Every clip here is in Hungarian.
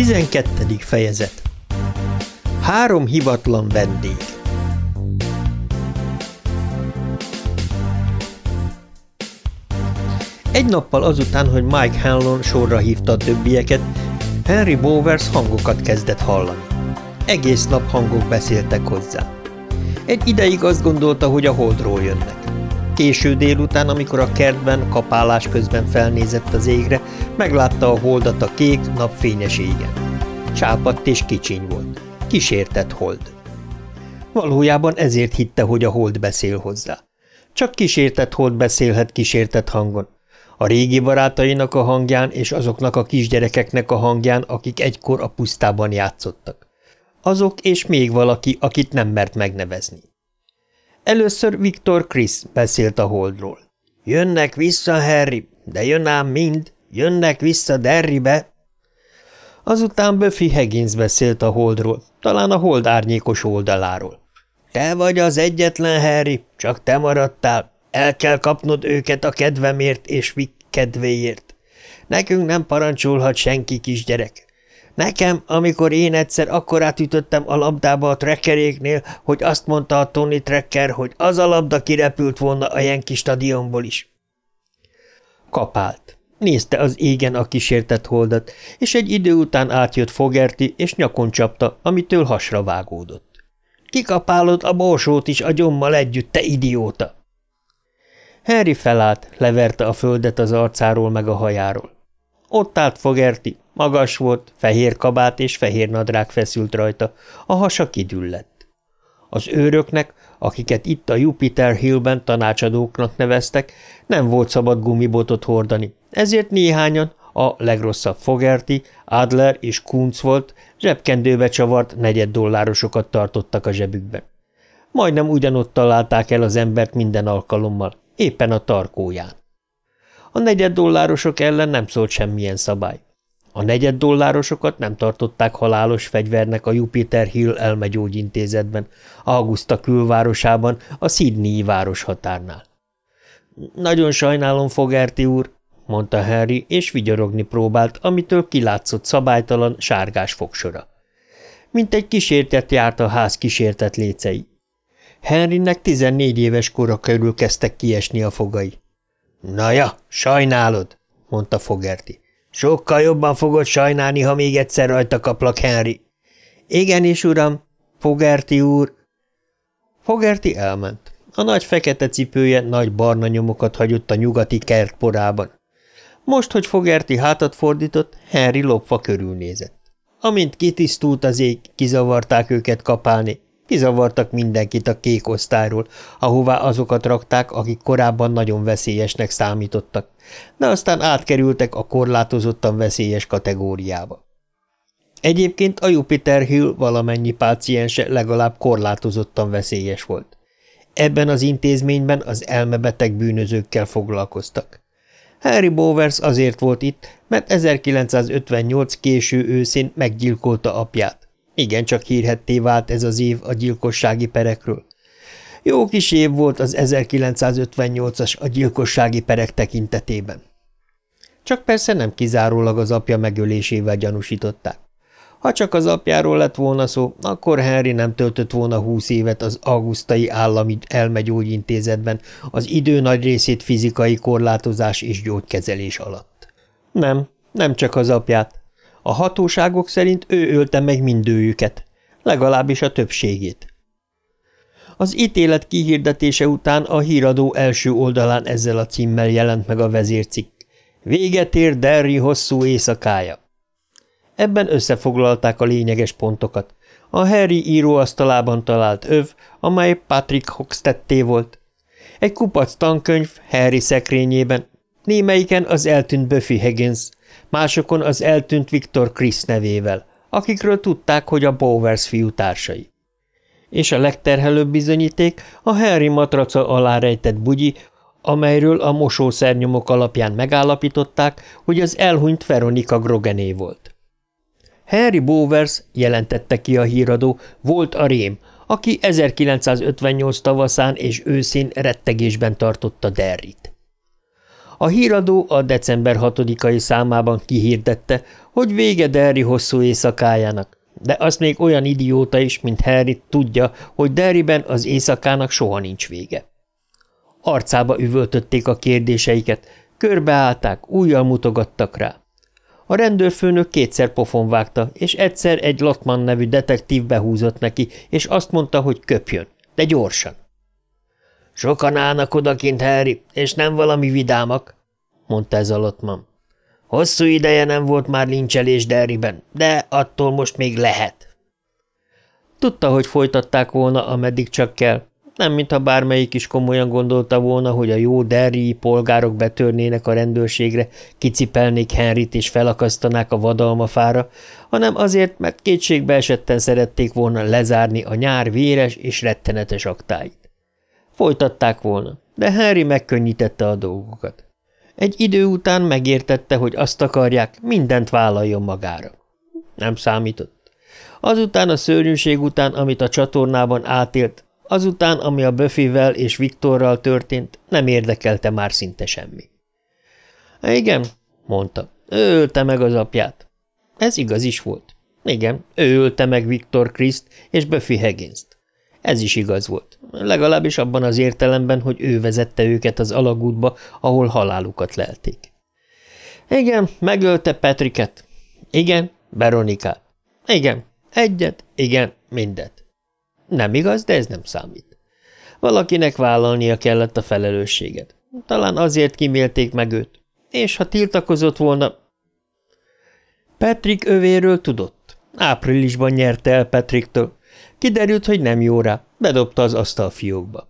12. fejezet Három hivatlan vendég Egy nappal azután, hogy Mike Hanlon sorra hívta a többieket, Henry Bowers hangokat kezdett hallani. Egész nap hangok beszéltek hozzá. Egy ideig azt gondolta, hogy a holdról jönnek. Késő délután, amikor a kertben kapálás közben felnézett az égre, meglátta a holdat a kék, napfényes égen. Csápadt és kicsiny volt. Kísértett hold. Valójában ezért hitte, hogy a hold beszél hozzá. Csak kísértett hold beszélhet kísértett hangon. A régi barátainak a hangján és azoknak a kisgyerekeknek a hangján, akik egykor a pusztában játszottak. Azok és még valaki, akit nem mert megnevezni. Először Viktor Chris beszélt a holdról. Jönnek vissza, Harry, de jön ám mind, jönnek vissza Derribe. Azután Buffy Higgins beszélt a holdról, talán a hold árnyékos oldaláról. Te vagy az egyetlen, Harry, csak te maradtál. El kell kapnod őket a kedvemért és Vic kedvéért. Nekünk nem parancsolhat senki kisgyerek. Nekem, amikor én egyszer akkor átütöttem a labdába a trekkeréknél, hogy azt mondta a Tony Trekker, hogy az a labda kirepült volna a Jenki stadionból is. Kapált. Nézte az égen a kísértett holdat, és egy idő után átjött Fogerti, és nyakon csapta, amitől hasra vágódott. Kikapálod a borsót is a gyommal együtt, te idióta! Harry felállt, leverte a földet az arcáról meg a hajáról. Ott állt Fogerti, Magas volt, fehér kabát és fehér nadrág feszült rajta, a hasa kidüllett. Az őröknek, akiket itt a Jupiter Hillben tanácsadóknak neveztek, nem volt szabad gumibotot hordani, ezért néhányan, a legrosszabb Fogerty, Adler és Kunz volt, zsebkendőbe csavart negyed dollárosokat tartottak a zsebükben. Majdnem ugyanott találták el az embert minden alkalommal, éppen a tarkóján. A negyed dollárosok ellen nem szólt semmilyen szabály. A negyed dollárosokat nem tartották halálos fegyvernek a Jupiter Hill elmegyógyintézetben, Augusta külvárosában, a Sydney város határnál. – Nagyon sajnálom, Fogerti úr, mondta Harry, és vigyorogni próbált, amitől kilátszott szabálytalan, sárgás fogsora. Mint egy kísértet járt a ház kísértet lécei. Henrynek tizennégy éves kora körül kezdtek kiesni a fogai. – Na ja, sajnálod, mondta Fogerti. Sokkal jobban fogod sajnálni, ha még egyszer rajta kaplak, Henry. Igenis, uram, Fogerti úr. Fogerti elment. A nagy fekete cipője nagy barna nyomokat hagyott a nyugati kert porában. Most, hogy Fogerti hátat fordított, Henry lopva körülnézett. Amint kitisztult az ég, kizavarták őket kapálni, Kizavartak mindenkit a kék osztályról, ahová azokat rakták, akik korábban nagyon veszélyesnek számítottak, de aztán átkerültek a korlátozottan veszélyes kategóriába. Egyébként a Jupiter Hill valamennyi páciense legalább korlátozottan veszélyes volt. Ebben az intézményben az elmebeteg bűnözőkkel foglalkoztak. Harry Bowers azért volt itt, mert 1958 késő őszén meggyilkolta apját. Igen, csak hírhetté vált ez az év a gyilkossági perekről. Jó kis év volt az 1958-as a gyilkossági perek tekintetében. Csak persze nem kizárólag az apja megölésével gyanúsították. Ha csak az apjáról lett volna szó, akkor Henry nem töltött volna húsz évet az augusztai állami elmegyógyintézetben, az idő nagy részét fizikai korlátozás és gyógykezelés alatt. Nem, nem csak az apját. A hatóságok szerint ő ölte meg mindőjüket, legalábbis a többségét. Az ítélet kihirdetése után a híradó első oldalán ezzel a címmel jelent meg a vezércikk. Véget ér Derry hosszú éjszakája. Ebben összefoglalták a lényeges pontokat. A Harry íróasztalában talált öv, amely Patrick Hoxtetté volt. Egy kupac tankönyv Harry szekrényében, némelyiken az eltűnt Buffy Higgins, másokon az eltűnt Viktor Chris nevével, akikről tudták, hogy a Bowers fiú társai. És a legterhelőbb bizonyíték a Harry matraca alá rejtett bugyi, amelyről a mosószernyomok alapján megállapították, hogy az elhunyt Veronika Grogené volt. Harry Bowers, jelentette ki a híradó, volt a rém, aki 1958 tavaszán és őszén rettegésben tartotta Derrit. A híradó a december 6-ai számában kihirdette, hogy vége Derry hosszú éjszakájának, de azt még olyan idióta is, mint Harry tudja, hogy Derryben az éjszakának soha nincs vége. Arcába üvöltötték a kérdéseiket, körbeállták, újjal mutogattak rá. A rendőrfőnök kétszer pofon vágta, és egyszer egy Lotman nevű detektív behúzott neki, és azt mondta, hogy köpjön, de gyorsan. Sokan állnak odakint, Harry, és nem valami vidámak, mondta ez a Lotman. Hosszú ideje nem volt már lincselés Derriben, de attól most még lehet. Tudta, hogy folytatták volna, ameddig csak kell. Nem, mintha bármelyik is komolyan gondolta volna, hogy a jó derrii polgárok betörnének a rendőrségre, kicipelnék Henryt és felakasztanák a vadalmafára, hanem azért, mert kétségbe esetten szerették volna lezárni a nyár véres és rettenetes aktáit. Folytatták volna, de Henry megkönnyítette a dolgokat. Egy idő után megértette, hogy azt akarják, mindent vállaljon magára. Nem számított. Azután a szörnyűség után, amit a csatornában átélt, azután, ami a Buffyvel és Viktorral történt, nem érdekelte már szinte semmi. Igen, mondta, ő ölte meg az apját. Ez igaz is volt. Igen, ő ölte meg Viktor Kriszt és Buffy higgins. Ez is igaz volt, legalábbis abban az értelemben, hogy ő vezette őket az alagútba, ahol halálukat lelték. Igen, megölte Petriket. Igen, Veronikát. Igen, egyet, igen, mindet. Nem igaz, de ez nem számít. Valakinek vállalnia kellett a felelősséget. Talán azért kimélték meg őt. És ha tiltakozott volna... Patrick övéről tudott. Áprilisban nyerte el Patricktől, Kiderült, hogy nem jó rá, bedobta az asztalfiókba.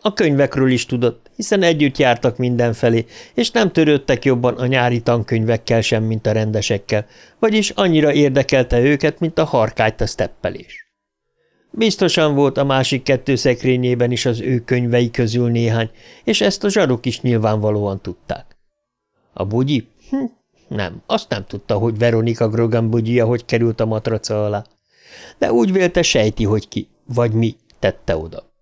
A könyvekről is tudott, hiszen együtt jártak mindenfelé, és nem törődtek jobban a nyári tankönyvekkel sem, mint a rendesekkel, vagyis annyira érdekelte őket, mint a harkányt a steppelés. Biztosan volt a másik kettő szekrényében is az ő könyvei közül néhány, és ezt a zsaruk is nyilvánvalóan tudták. A bugyi? Hm, nem, azt nem tudta, hogy Veronika Grogan bugyia hogy került a matraca alá de úgy vélte sejti, hogy ki, vagy mi tette oda.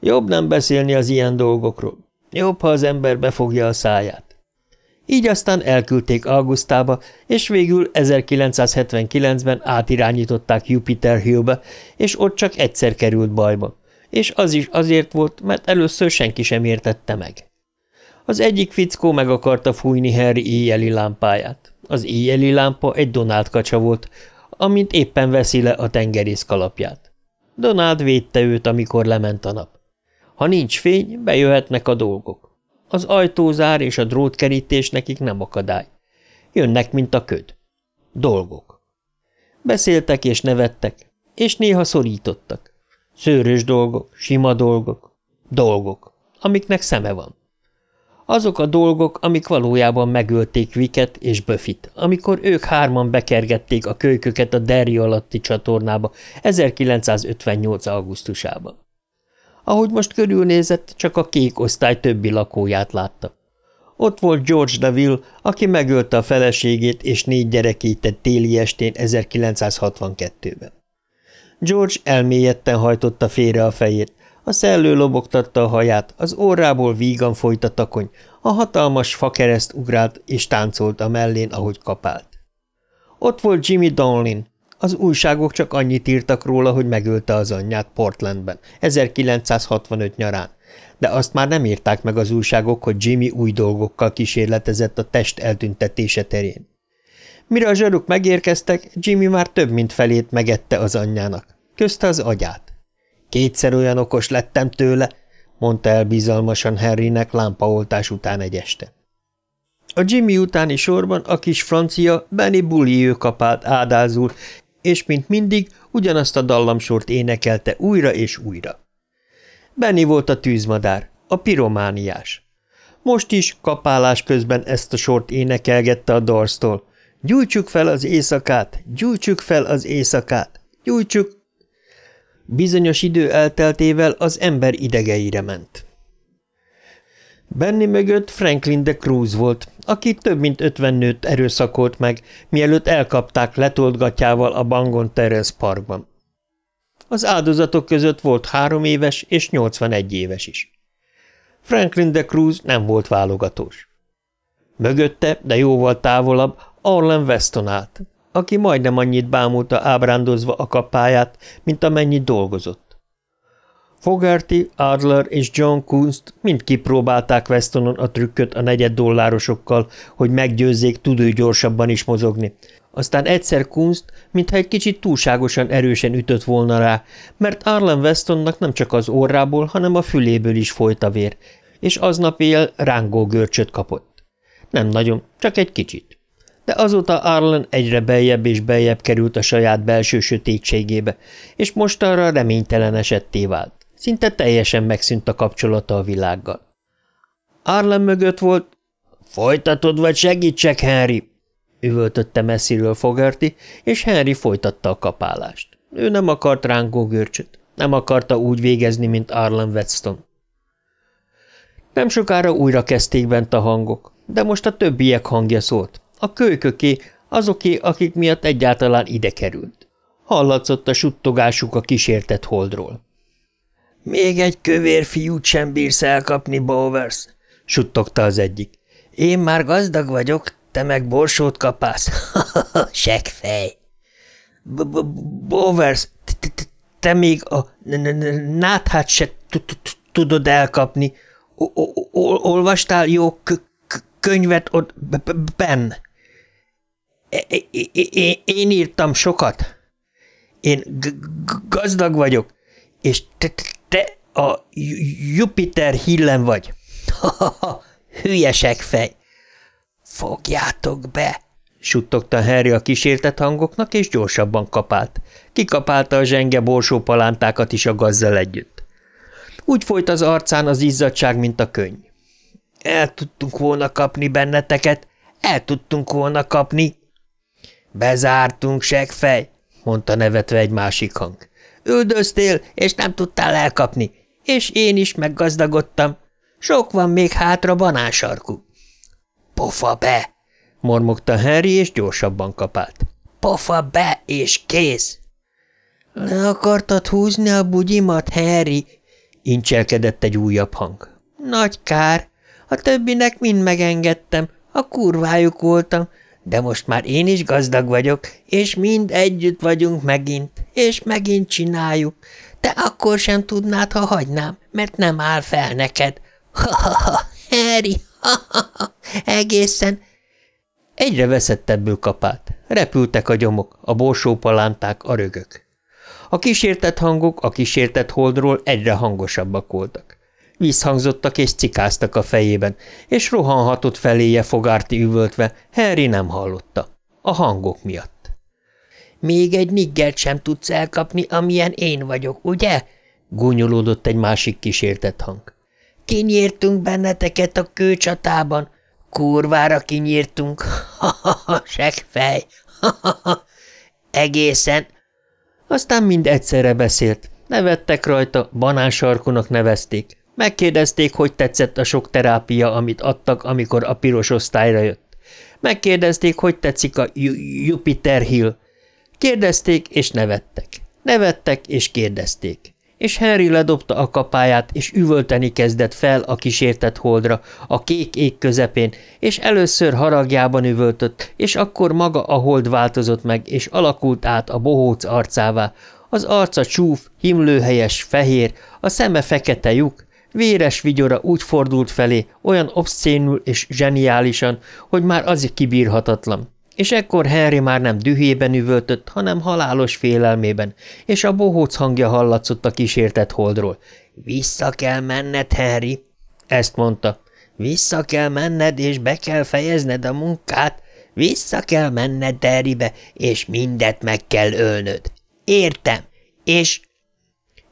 Jobb nem beszélni az ilyen dolgokról. Jobb, ha az ember befogja a száját. Így aztán elküldték Augustába, és végül 1979-ben átirányították Jupiter Hillbe, és ott csak egyszer került bajba. És az is azért volt, mert először senki sem értette meg. Az egyik fickó meg akarta fújni Harry éjjeli lámpáját. Az éjjeli lámpa egy Donald kacsa volt, amint éppen veszi le a tengerész kalapját. Donald védte őt, amikor lement a nap. Ha nincs fény, bejöhetnek a dolgok. Az ajtózár és a drótkerítés nekik nem akadály. Jönnek, mint a köd. Dolgok. Beszéltek és nevettek, és néha szorítottak. Szőrös dolgok, sima dolgok, dolgok, amiknek szeme van. Azok a dolgok, amik valójában megölték Viket és Buffyt, amikor ők hárman bekergették a kölyköket a Derry alatti csatornába 1958. augusztusában. Ahogy most körülnézett, csak a kék osztály többi lakóját látta. Ott volt George Deville, aki megölte a feleségét és négy gyerekét egy téli estén 1962-ben. George elmélyedten hajtotta félre a fejét, a szellő lobogtatta a haját, az orrából vígan folyt a takony, a hatalmas fakereszt ugrált és táncolt a mellén, ahogy kapált. Ott volt Jimmy Donlin. Az újságok csak annyit írtak róla, hogy megölte az anyját Portlandben, 1965 nyarán, de azt már nem írták meg az újságok, hogy Jimmy új dolgokkal kísérletezett a test eltüntetése terén. Mire a zsaruk megérkeztek, Jimmy már több mint felét megette az anyjának, közte az agyát. Kétszer olyan okos lettem tőle, mondta el bizalmasan Harrynek lámpaoltás után egy este. A Jimmy utáni sorban a kis francia Benny Bullieu kapált ádázul, és mint mindig ugyanazt a dallamsort énekelte újra és újra. Benny volt a tűzmadár, a piromániás. Most is kapálás közben ezt a sort énekelgette a dorsztól. Gyújtsuk fel az éjszakát, gyújtsuk fel az éjszakát, gyújtsuk, Bizonyos idő elteltével az ember idegeire ment. Benni mögött Franklin de Cruz volt, aki több mint ötven nőtt erőszakolt meg, mielőtt elkapták letoltgatjával a Bangon Terrace parkban. Az áldozatok között volt három éves és 81 éves is. Franklin de Cruz nem volt válogatós. Mögötte, de jóval távolabb, Arlen Weston állt, aki majdnem annyit bámulta ábrándozva a kapáját, mint amennyit dolgozott. Fogarty, Adler és John Kunst mind kipróbálták Westonon a trükköt a negyed dollárosokkal, hogy meggyőzzék tud ő gyorsabban is mozogni. Aztán egyszer Kunst, mintha egy kicsit túlságosan erősen ütött volna rá, mert Arlen Westonnak nem csak az orrából, hanem a füléből is folyt a vér, és aznap él rángó görcsöt kapott. Nem nagyon, csak egy kicsit. De azóta Arlen egyre beljebb és beljebb került a saját belső sötétségébe, és most arra reménytelen esetté vált. Szinte teljesen megszűnt a kapcsolata a világgal. Arlen mögött volt... Folytatod, vagy segítsek, Henry? üvöltötte messziről Fogerty, és Henry folytatta a kapálást. Ő nem akart rángó görcsöt, nem akarta úgy végezni, mint Arlen Weston. Nem sokára újra kezdték bent a hangok, de most a többiek hangja szólt. A kölyköké, azoké, akik miatt egyáltalán ide került. Hallatszott a suttogásuk a kísértett holdról. – Még egy kövér fiút sem bírsz elkapni, Bowers – suttogta az egyik. – Én már gazdag vagyok, te meg borsót kapász. – Segfej! – Bowers, te még a náthát se tudod elkapni. Olvastál jó könyvet ott benn? Én írtam sokat. Én gazdag vagyok, és te, te a Jupiter hillen vagy. Hülyesek fej! Fogjátok be! suttogta Harry a kísértett hangoknak, és gyorsabban kapált. Kikapálta a zsenge borsó palántákat is a gazzal együtt. Úgy folyt az arcán az izzadság, mint a könny. El tudtunk volna kapni benneteket, el tudtunk volna kapni. Bezártunk, segfej, mondta nevetve egy másik hang. Üldöztél, és nem tudtál elkapni, és én is meggazdagodtam. Sok van még hátra banánsarkú. Pofa be! mormogta Harry, és gyorsabban kapált. Pofa be, és kész! Le akartad húzni a bugyimat, Harry? incselkedett egy újabb hang. Nagy kár, a többinek mind megengedtem, a kurvájuk voltam, de most már én is gazdag vagyok, és mind együtt vagyunk megint, és megint csináljuk. Te akkor sem tudnád, ha hagynám, mert nem áll fel neked. Ha-ha-ha, Harry, ha-ha-ha, egészen. Egyre veszettebbül kapált. Repültek a gyomok, a borsópalánták, a rögök. A kísértett hangok a kísértett holdról egyre hangosabbak voltak. Visszhangzottak és cikáztak a fejében, és rohanhatott feléje fogárti üvöltve, Harry nem hallotta. A hangok miatt. Még egy niggert sem tudsz elkapni, amilyen én vagyok, ugye? gúnyolódott egy másik kísértett hang. Kinyírtunk benneteket a kőcsatában. Kurvára kinyírtunk. Ha-ha-ha, segfej. Ha-ha-ha. Egészen. Aztán mind egyszerre beszélt. Nevettek rajta, banánsarkonak nevezték. Megkérdezték, hogy tetszett a sok terápia, amit adtak, amikor a piros osztályra jött. Megkérdezték, hogy tetszik a Jupiter Hill. Kérdezték, és nevettek. Nevettek, és kérdezték. És Henry ledobta a kapáját, és üvölteni kezdett fel a kísértett holdra, a kék ég közepén, és először haragjában üvöltött, és akkor maga a hold változott meg, és alakult át a bohóc arcává. Az arca csúf, himlőhelyes, fehér, a szeme fekete lyuk, Véres vigyora úgy fordult felé, olyan obszcénül és zseniálisan, hogy már az kibírhatatlan. És ekkor Henry már nem dühében üvöltött, hanem halálos félelmében, és a bohóc hangja hallatszott a kísértett holdról. – Vissza kell menned, Henry! – ezt mondta. – Vissza kell menned, és be kell fejezned a munkát. Vissza kell menned Derrybe, és mindet meg kell ölnöd. Értem, és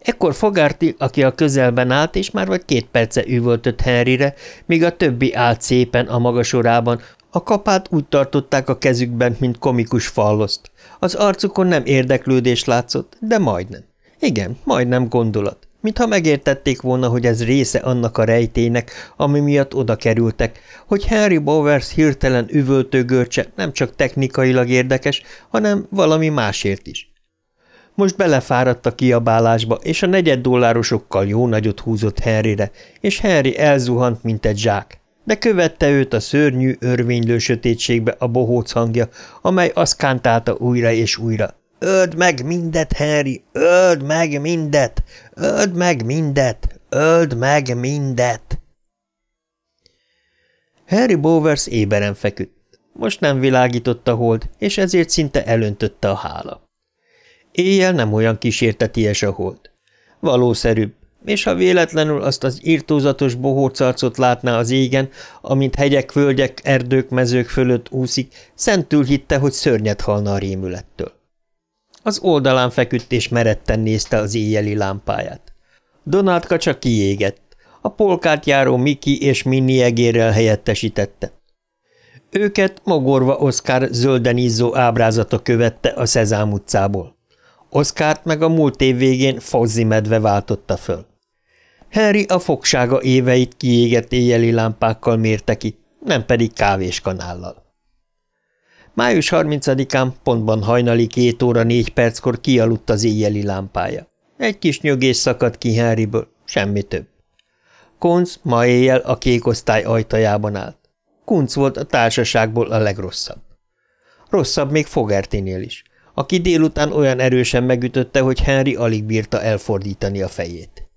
Ekkor Fogarty, aki a közelben állt, és már vagy két perce üvöltött Henryre, míg a többi állt szépen a maga sorában, a kapát úgy tartották a kezükben, mint komikus falloszt. Az arcukon nem érdeklődés látszott, de majdnem. Igen, majdnem gondolat. Mintha megértették volna, hogy ez része annak a rejtének, ami miatt oda kerültek, hogy Henry Bowers hirtelen üvöltő görcse nem csak technikailag érdekes, hanem valami másért is. Most belefáradt a kiabálásba, és a negyed dollárosokkal jó nagyot húzott Henryre, és Henry elzuhant, mint egy zsák. de követte őt a szörnyű, örvénylő sötétségbe a bohóc hangja, amely azt kántálta újra és újra. Öld meg mindet, Harry! Öld meg mindet! Öld meg mindet! Öld meg mindet! Harry Bowers éberen feküdt. Most nem világított a hold, és ezért szinte elöntötte a hála. Éjjel nem olyan kísérteties a hold. Valószerűbb, és ha véletlenül azt az írtózatos bohócarcot látná az égen, amint hegyek, völgyek, erdők, mezők fölött úszik, szentül hitte, hogy szörnyet halna a rémülettől. Az oldalán feküdt és meretten nézte az éjjeli lámpáját. Donátka csak kiégett. A polkát járó Miki és Minni egérrel helyettesítette. Őket magorva Oszkár zölden izzó ábrázata követte a Szezám utcából. Oszkárt meg a múlt év végén Fozzi medve váltotta föl. Harry a fogsága éveit kiégett éjjeli lámpákkal mérte ki, nem pedig kávéskanállal. Május 30-án pontban hajnali két óra négy perckor kialudt az éjjeli lámpája. Egy kis nyögés szakadt ki Harryből, semmi több. Kunc ma éjjel a kék osztály ajtajában állt. Kunc volt a társaságból a legrosszabb. Rosszabb még Fogertinél is, aki délután olyan erősen megütötte, hogy Henry alig bírta elfordítani a fejét.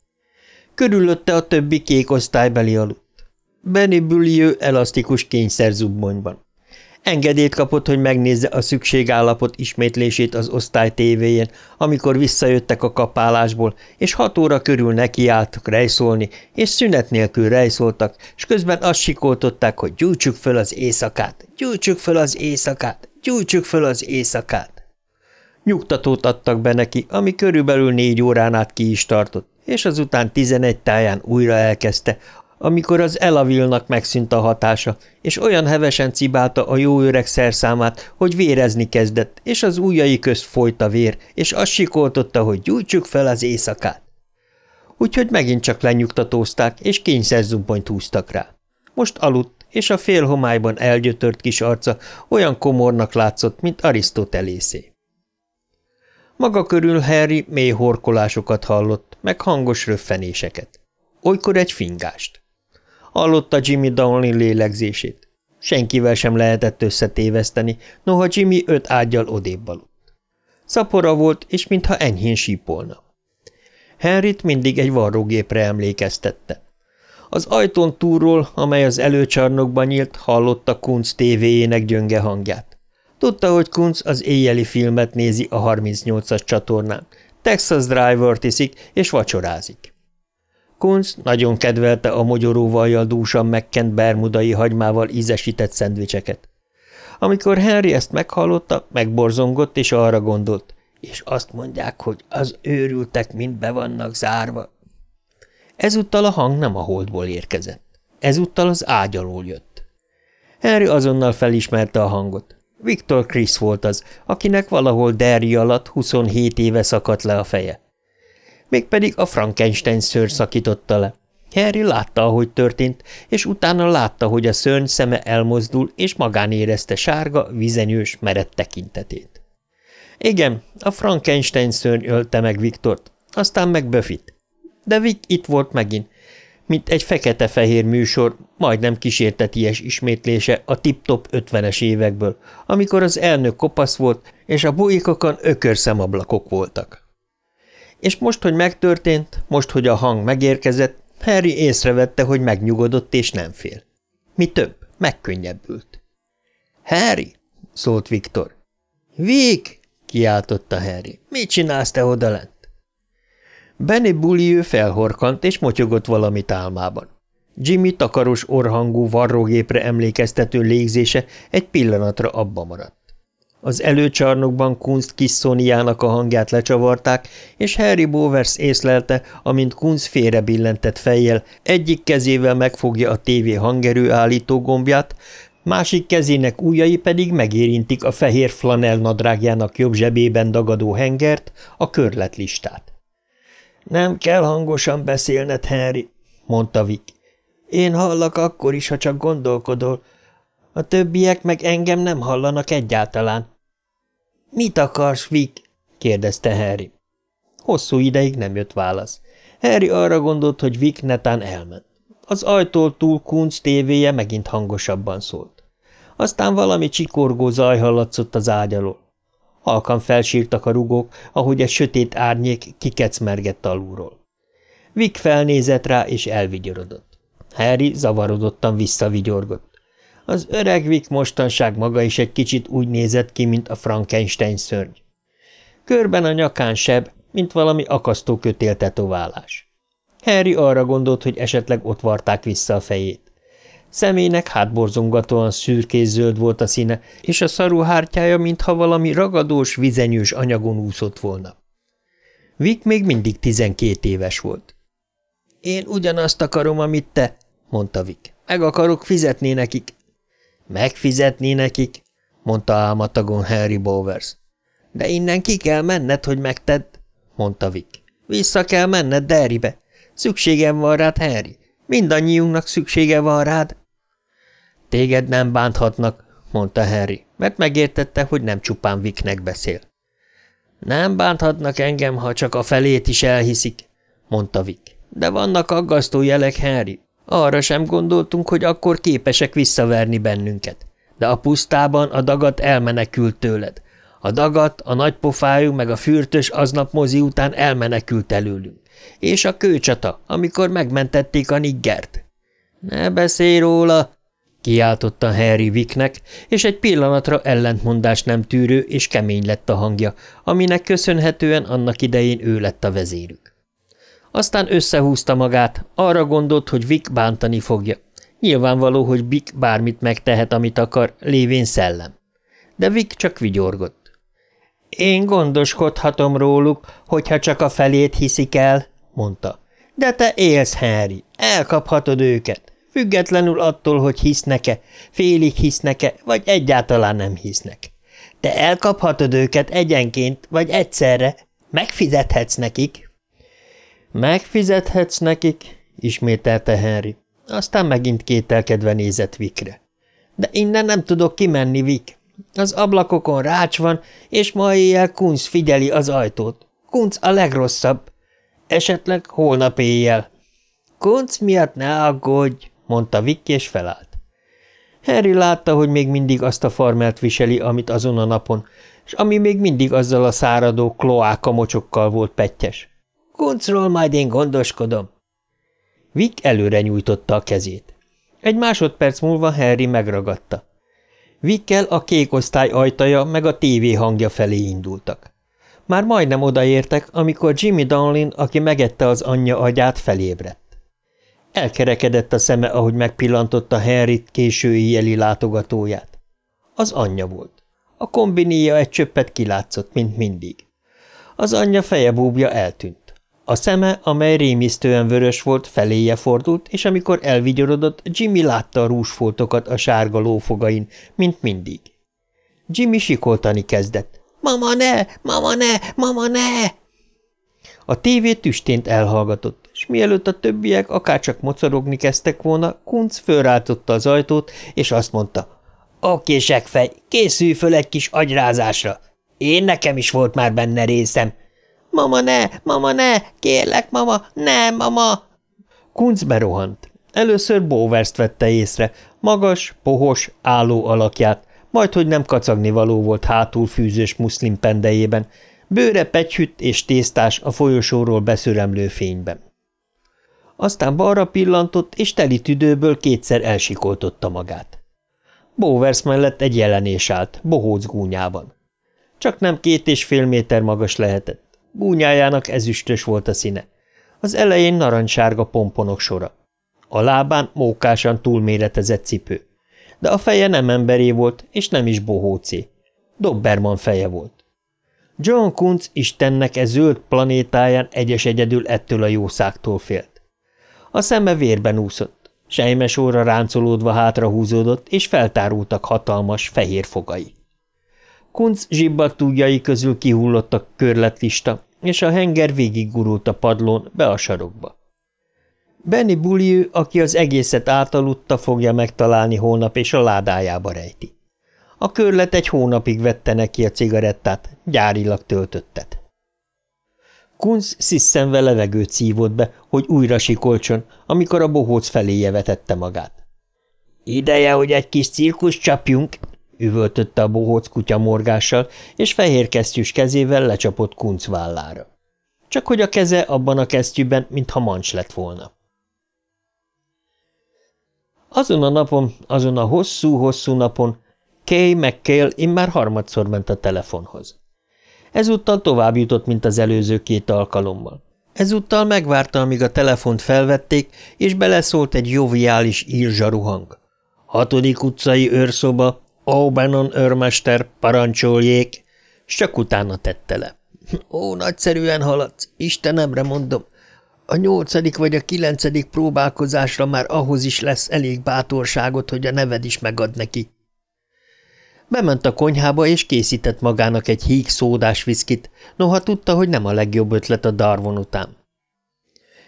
Körülötte a többi kék osztálybeli aludt. Benny Bullieu elasztikus kényszerzubbonyban. Engedélyt kapott, hogy megnézze a szükségállapot ismétlését az osztály tévéjén, amikor visszajöttek a kapálásból, és hat óra körül nekiálltak rejszolni, és szünet nélkül rejszoltak, és közben azt sikoltották, hogy gyújtsuk föl az éjszakát, gyújtsuk föl az éjszakát, gyújtsuk föl az éjszakát. Nyugtatót adtak be neki, ami körülbelül négy órán át ki is tartott, és azután tizenegy táján újra elkezdte, amikor az Elavilnak megszűnt a hatása, és olyan hevesen cibálta a jó öreg szerszámát, hogy vérezni kezdett, és az ujjai közt folyt a vér, és azt sikoltotta, hogy gyújtsuk fel az éjszakát. Úgyhogy megint csak lenyugtatózták, és kényszerzumponyt húztak rá. Most aludt, és a félhomályban elgyötört kis arca olyan komornak látszott, mint Arisztotelészé. Maga körül Harry mély horkolásokat hallott, meg hangos röffenéseket. Olykor egy fingást. Hallotta Jimmy Downey lélegzését. Senkivel sem lehetett összetéveszteni, noha Jimmy öt ágyal odébb aludt. Szapora volt, és mintha enyhén sípolna. Henryt mindig egy varrógépre emlékeztette. Az ajtón túlról, amely az előcsarnokban nyílt, hallotta Kunz tévéjének gyönge hangját. Tudta, hogy Kunz az éjjeli filmet nézi a 38-as csatornán. Texas Driver iszik és vacsorázik. Kunz nagyon kedvelte a mogyoróvajjal dúsan megkent bermudai hagymával ízesített szendvicseket. Amikor Henry ezt meghallotta, megborzongott, és arra gondolt, és azt mondják, hogy az őrültek mind be vannak zárva. Ezúttal a hang nem a holdból érkezett. Ezúttal az ágy alól jött. Henry azonnal felismerte a hangot. Viktor Chris volt az, akinek valahol derri alatt 27 éve szakadt le a feje mégpedig a Frankenstein szőr szakította le. Harry látta, ahogy történt, és utána látta, hogy a szörny szeme elmozdul, és magán érezte sárga, vizenyős, merett tekintetét. Igen, a Frankenstein szörny ölte meg Viktort, aztán meg Buffyt. De Vic itt volt megint, mint egy fekete-fehér műsor, majdnem kísérteties ismétlése a tip-top ötvenes évekből, amikor az elnök kopasz volt, és a bujikokon ökörszemablakok voltak. És most, hogy megtörtént, most, hogy a hang megérkezett, Harry észrevette, hogy megnyugodott és nem fél. Mi több, megkönnyebbült. – Harry! – szólt Viktor. – Vik! – kiáltotta Harry. – Mit csinálsz te odalent? Benny Bulliő felhorkant és motyogott valamit álmában. Jimmy takaros orhangú varrógépre emlékeztető légzése egy pillanatra abba maradt. Az előcsarnokban Kunst kis Szoniának a hangját lecsavarták, és Harry Bowers észlelte, amint Kunst félre billentett fejjel, egyik kezével megfogja a tévé hangerő állító gombját, másik kezének ujjai pedig megérintik a fehér flanel nadrágjának jobb zsebében dagadó hengert, a körletlistát. – Nem kell hangosan beszélned, Henry – mondta Vic. – Én hallak akkor is, ha csak gondolkodol. A többiek meg engem nem hallanak egyáltalán. – Mit akarsz, Vic? – kérdezte Harry. Hosszú ideig nem jött válasz. Harry arra gondolt, hogy Vic netán elment. Az ajtól túl Kunc tévéje megint hangosabban szólt. Aztán valami csikorgó zaj hallatszott az ágyalól. Halkan felsírtak a rugók, ahogy egy sötét árnyék kikecmergett alulról. Vic felnézett rá, és elvigyorodott. Harry zavarodottan visszavigyorgott. Az öreg Vic mostanság maga is egy kicsit úgy nézett ki, mint a Frankenstein szörny. Körben a nyakán seb, mint valami akasztó kötél tetoválás. Harry arra gondolt, hogy esetleg ott varták vissza a fejét. Szemének hátborzongatóan szürkés-zöld volt a színe, és a szarú hártyája, mintha valami ragadós, vizenyős anyagon úszott volna. Vic még mindig tizenkét éves volt. – Én ugyanazt akarom, amit te – mondta Vic. – Meg akarok fizetni nekik. – Megfizetni nekik – mondta álmatagon Harry Bowers. – De innen ki kell menned, hogy megtedd – mondta Vic. – Vissza kell menned Derrybe. Szükségem van rád, Harry. Mindannyiunknak szüksége van rád. Téged nem bánthatnak, mondta Harry, mert megértette, hogy nem csupán Viknek beszél. Nem bánthatnak engem, ha csak a felét is elhiszik, mondta Vik. De vannak aggasztó jelek, Harry. Arra sem gondoltunk, hogy akkor képesek visszaverni bennünket. De a pusztában a dagat elmenekült tőled. A dagat, a nagypofájú meg a fürtös aznap mozi után elmenekült előlünk. És a kőcsata, amikor megmentették a niggert. Ne beszélj róla, kiáltotta Harry Vicknek, és egy pillanatra ellentmondás nem tűrő és kemény lett a hangja, aminek köszönhetően annak idején ő lett a vezérük. Aztán összehúzta magát, arra gondolt, hogy Vic bántani fogja. Nyilvánvaló, hogy Vic bármit megtehet, amit akar, lévén szellem. De Vic csak vigyorgott. Én gondoskodhatom róluk, hogyha csak a felét hiszik el, mondta. De te élsz, Harry, elkaphatod őket, függetlenül attól, hogy hisznek-e, félig hisznek-e, vagy egyáltalán nem hisznek. Te elkaphatod őket egyenként, vagy egyszerre, megfizethetsz nekik. Megfizethetsz nekik, ismételte Henry. Aztán megint kételkedve nézett Vikre. De innen nem tudok kimenni, Vik. Az ablakokon rács van, és ma éjjel Kunz figyeli az ajtót. Kunz a legrosszabb. Esetleg holnap éjjel. Kunc miatt ne aggódj, mondta Vicky, és felállt. Harry látta, hogy még mindig azt a farmelt viseli, amit azon a napon, és ami még mindig azzal a száradó kloáka mocsokkal volt pettyes. Kuncról majd én gondoskodom. Vic előre nyújtotta a kezét. Egy másodperc múlva Harry megragadta. Vikkel a kék osztály ajtaja meg a tévé hangja felé indultak. Már majdnem odaértek, amikor Jimmy Donlin, aki megette az anyja agyát, felébredt. Elkerekedett a szeme, ahogy megpillantotta Henry késői jeli látogatóját. Az anyja volt. A kombinéja egy csöppet kilátszott, mint mindig. Az anyja fejebúbja eltűnt. A szeme, amely rémisztően vörös volt, feléje fordult, és amikor elvigyorodott, Jimmy látta a rúsfoltokat a sárga lófogain, mint mindig. Jimmy sikoltani kezdett. – Mama ne! Mama ne! Mama ne! A tévé tüstént elhallgatott, és mielőtt a többiek akárcsak mocorogni kezdtek volna, Kunc fölráltotta az ajtót, és azt mondta, Oké, fej, készülj föl egy kis agyrázásra. Én nekem is volt már benne részem. Mama, ne, mama, ne, kérlek, mama, ne, mama. Kunc berohant. Először Bóverszt vette észre, magas, pohos, álló alakját, majd hogy nem kacagni való volt hátul fűzős muszlim pendejében, bőre pegyhütt és tésztás a folyosóról beszüremlő fényben. Aztán balra pillantott, és teli tüdőből kétszer elsikoltotta magát. Bowers mellett egy jelenés állt, bohóc gúnyában. Csak nem két és fél méter magas lehetett. Gúnyájának ezüstös volt a színe. Az elején narancssárga pomponok sora. A lábán mókásan túlméretezett cipő. De a feje nem emberé volt, és nem is bohócé. Dobberman feje volt. John Kuntz Istennek e zöld planétáján egyes egyedül ettől a jószágtól félt. A szeme vérben úszott, sejmes óra ráncolódva hátrahúzódott, és feltárultak hatalmas, fehér fogai. Kuntz zsibbat ujjai közül kihullottak körletlista, és a henger végiggurult a padlón, be a sarokba. Benny Bullieu, aki az egészet átaludta, fogja megtalálni holnap, és a ládájába rejti. A körlet egy hónapig vette neki a cigarettát, gyárilag töltöttet. Kunz sziszenve levegőt szívott be, hogy újra sikolcson, amikor a bohóc feléje vetette magát. – Ideje, hogy egy kis cirkusz csapjunk! – üvöltötte a bohóc kutya morgással, és fehér kesztyűs kezével lecsapott Kunz vállára. Csak hogy a keze abban a kesztyűben, mintha mancs lett volna. Azon a napon, azon a hosszú-hosszú napon Kay McKale immár harmadszor ment a telefonhoz. Ezúttal tovább jutott, mint az előző két alkalommal. Ezúttal megvárta, amíg a telefont felvették, és beleszólt egy joviális írzsaru hang. Hatodik utcai őrszoba, O'Bannon őrmester, parancsoljék, s csak utána tette le. Ó, nagyszerűen haladsz, Istenemre mondom, a nyolcadik vagy a kilencedik próbálkozásra már ahhoz is lesz elég bátorságot, hogy a neved is megad neki. Bement a konyhába, és készített magának egy híg szódás viszkit, noha tudta, hogy nem a legjobb ötlet a Darwin után.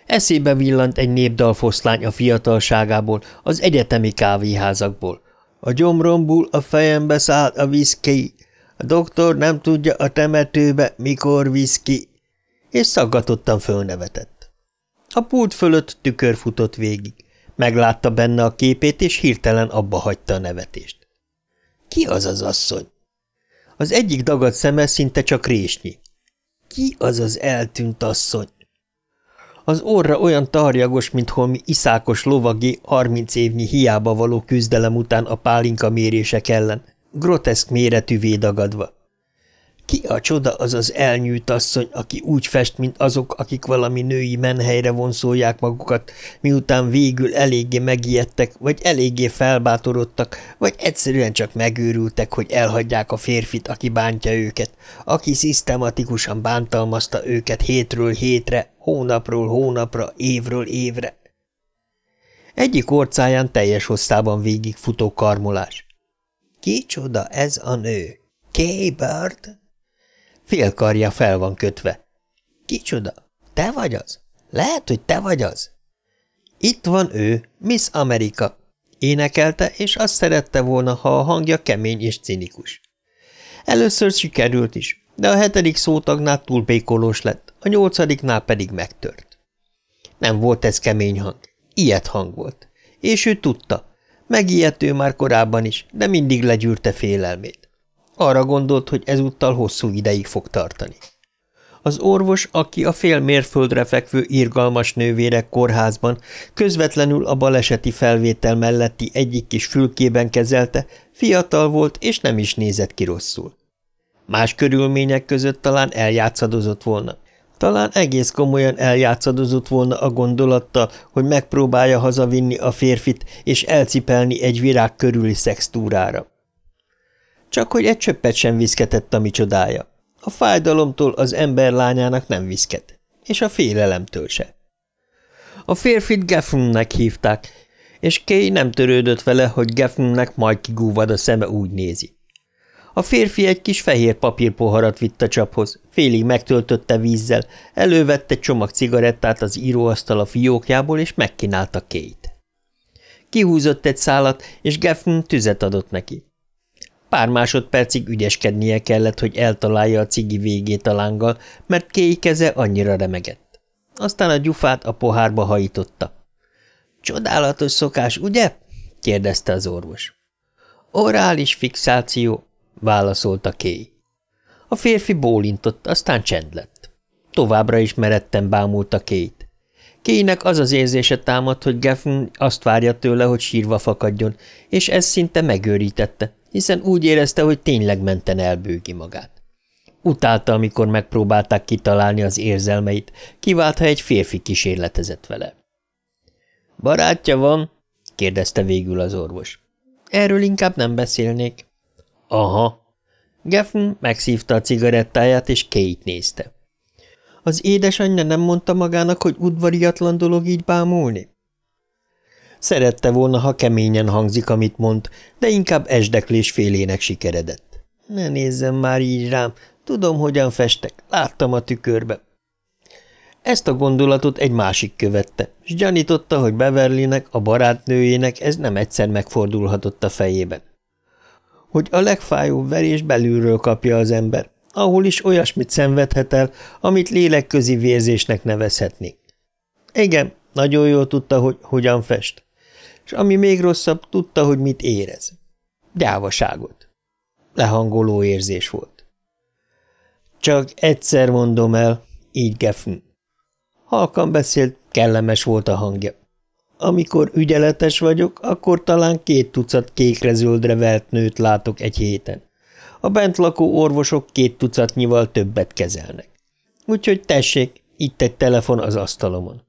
Eszébe villant egy népdalfoszlány a fiatalságából, az egyetemi kávéházakból. A gyomromból a fejembe szállt a viszki, a doktor nem tudja a temetőbe, mikor viszki, és szaggatottan fölnevetett. A pult fölött tükör futott végig. Meglátta benne a képét, és hirtelen abba hagyta a nevetést. Ki az az asszony? Az egyik dagad szeme szinte csak résnyi. Ki az az eltűnt asszony? Az orra olyan tarjagos, mint holmi iszákos lovagé harminc évnyi hiába való küzdelem után a pálinka mérések ellen, groteszk méretűvé dagadva. Ki a csoda az az elnyűjt asszony, aki úgy fest, mint azok, akik valami női menhelyre vonszolják magukat, miután végül eléggé megijedtek, vagy eléggé felbátorodtak, vagy egyszerűen csak megőrültek, hogy elhagyják a férfit, aki bántja őket, aki szisztematikusan bántalmazta őket hétről hétre, hónapról hónapra, évről évre. Egyik orcáján teljes hosszában végig futó karmolás. Kicsoda ez a nő? Kay Bird? Félkarja fel van kötve. Kicsoda? Te vagy az? Lehet, hogy te vagy az? Itt van ő, Miss Amerika. Énekelte, és azt szerette volna, ha a hangja kemény és cinikus. Először sikerült is, de a hetedik szótagnál túl békolós lett, a nyolcadiknál pedig megtört. Nem volt ez kemény hang, ilyet hang volt. És ő tudta, megijedt ő már korábban is, de mindig legyűrte félelmét. Arra gondolt, hogy ezúttal hosszú ideig fog tartani. Az orvos, aki a fél mérföldre fekvő irgalmas nővérek kórházban közvetlenül a baleseti felvétel melletti egyik kis fülkében kezelte, fiatal volt és nem is nézett ki rosszul. Más körülmények között talán eljátszadozott volna. Talán egész komolyan eljátszadozott volna a gondolattal, hogy megpróbálja hazavinni a férfit és elcipelni egy virág körüli szextúrára. Csak hogy egy csöppet sem viszketett a micsodája. A fájdalomtól az ember lányának nem viszket, és a félelemtől se. A férfit Geffennek hívták, és Kay nem törődött vele, hogy Geffennek majd kigúvad a szeme úgy nézi. A férfi egy kis fehér papírpoharat vitt a csaphoz, félig megtöltötte vízzel, elővette egy csomag cigarettát az íróasztal a fiókjából, és megkínálta Kate. Kihúzott egy szálat, és Geffen tüzet adott neki. Pár másodpercig ügyeskednie kellett, hogy eltalálja a cigi végét a lánggal, mert kéi keze annyira remegett. Aztán a gyufát a pohárba hajította. – Csodálatos szokás, ugye? – kérdezte az orvos. – Orális fixáció – válaszolta Kéi. A férfi bólintott, aztán csend lett. Továbbra is meretten bámulta Kéit. Kéinek az az érzése támadt, hogy Geffen azt várja tőle, hogy sírva fakadjon, és ez szinte megőrítette, hiszen úgy érezte, hogy tényleg menten elbőgi magát. Utálta, amikor megpróbálták kitalálni az érzelmeit, kivált, ha egy férfi kísérletezett vele. – Barátja van? – kérdezte végül az orvos. – Erről inkább nem beszélnék. – Aha. Geffen megszívta a cigarettáját, és Kate nézte. Az édesanyja nem mondta magának, hogy udvariatlan dolog így bámulni? Szerette volna, ha keményen hangzik, amit mond, de inkább esdeklés félének sikeredett. Ne nézzem már így rám, tudom, hogyan festek, láttam a tükörbe. Ezt a gondolatot egy másik követte, és gyanította, hogy Beverlynek, a barátnőjének ez nem egyszer megfordulhatott a fejében. Hogy a legfájóbb verés belülről kapja az ember, ahol is olyasmit szenvedhet el, amit lélekközi vérzésnek nevezhetnék. Igen, nagyon jól tudta, hogy hogyan fest. És ami még rosszabb, tudta, hogy mit érez. Gyávaságot. Lehangoló érzés volt. Csak egyszer mondom el, így Gefn. Halkan beszélt, kellemes volt a hangja. Amikor ügyeletes vagyok, akkor talán két tucat kékre-zöldre vert nőt látok egy héten. A bent lakó orvosok két tucatnyival többet kezelnek. Úgyhogy tessék, itt egy telefon az asztalomon.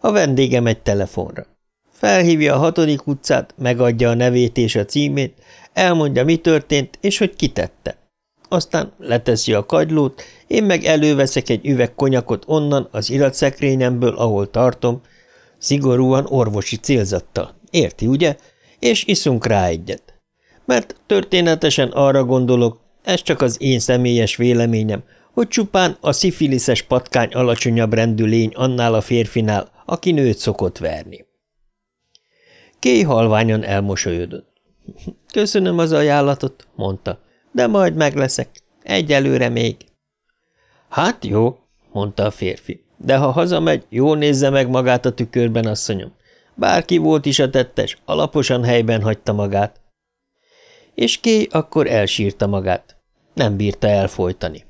A vendégem egy telefonra. Felhívja a hatodik utcát, megadja a nevét és a címét, elmondja, mi történt, és hogy kitette. Aztán leteszi a kagylót, én meg előveszek egy üveg konyakot onnan az iratszekrényemből, ahol tartom, szigorúan orvosi célzattal. Érti, ugye? És iszunk rá egyet. Mert történetesen arra gondolok, ez csak az én személyes véleményem, hogy csupán a szifiliszes patkány alacsonyabb rendű lény annál a férfinál, aki nőt szokott verni. Kéj halványan elmosolyodott. Köszönöm az ajánlatot, mondta, de majd megleszek. Egyelőre még. Hát jó, mondta a férfi, de ha hazamegy, jól nézze meg magát a tükörben, asszonyom. Bárki volt is a tettes, alaposan helyben hagyta magát. És Kay akkor elsírta magát. Nem bírta elfolytani.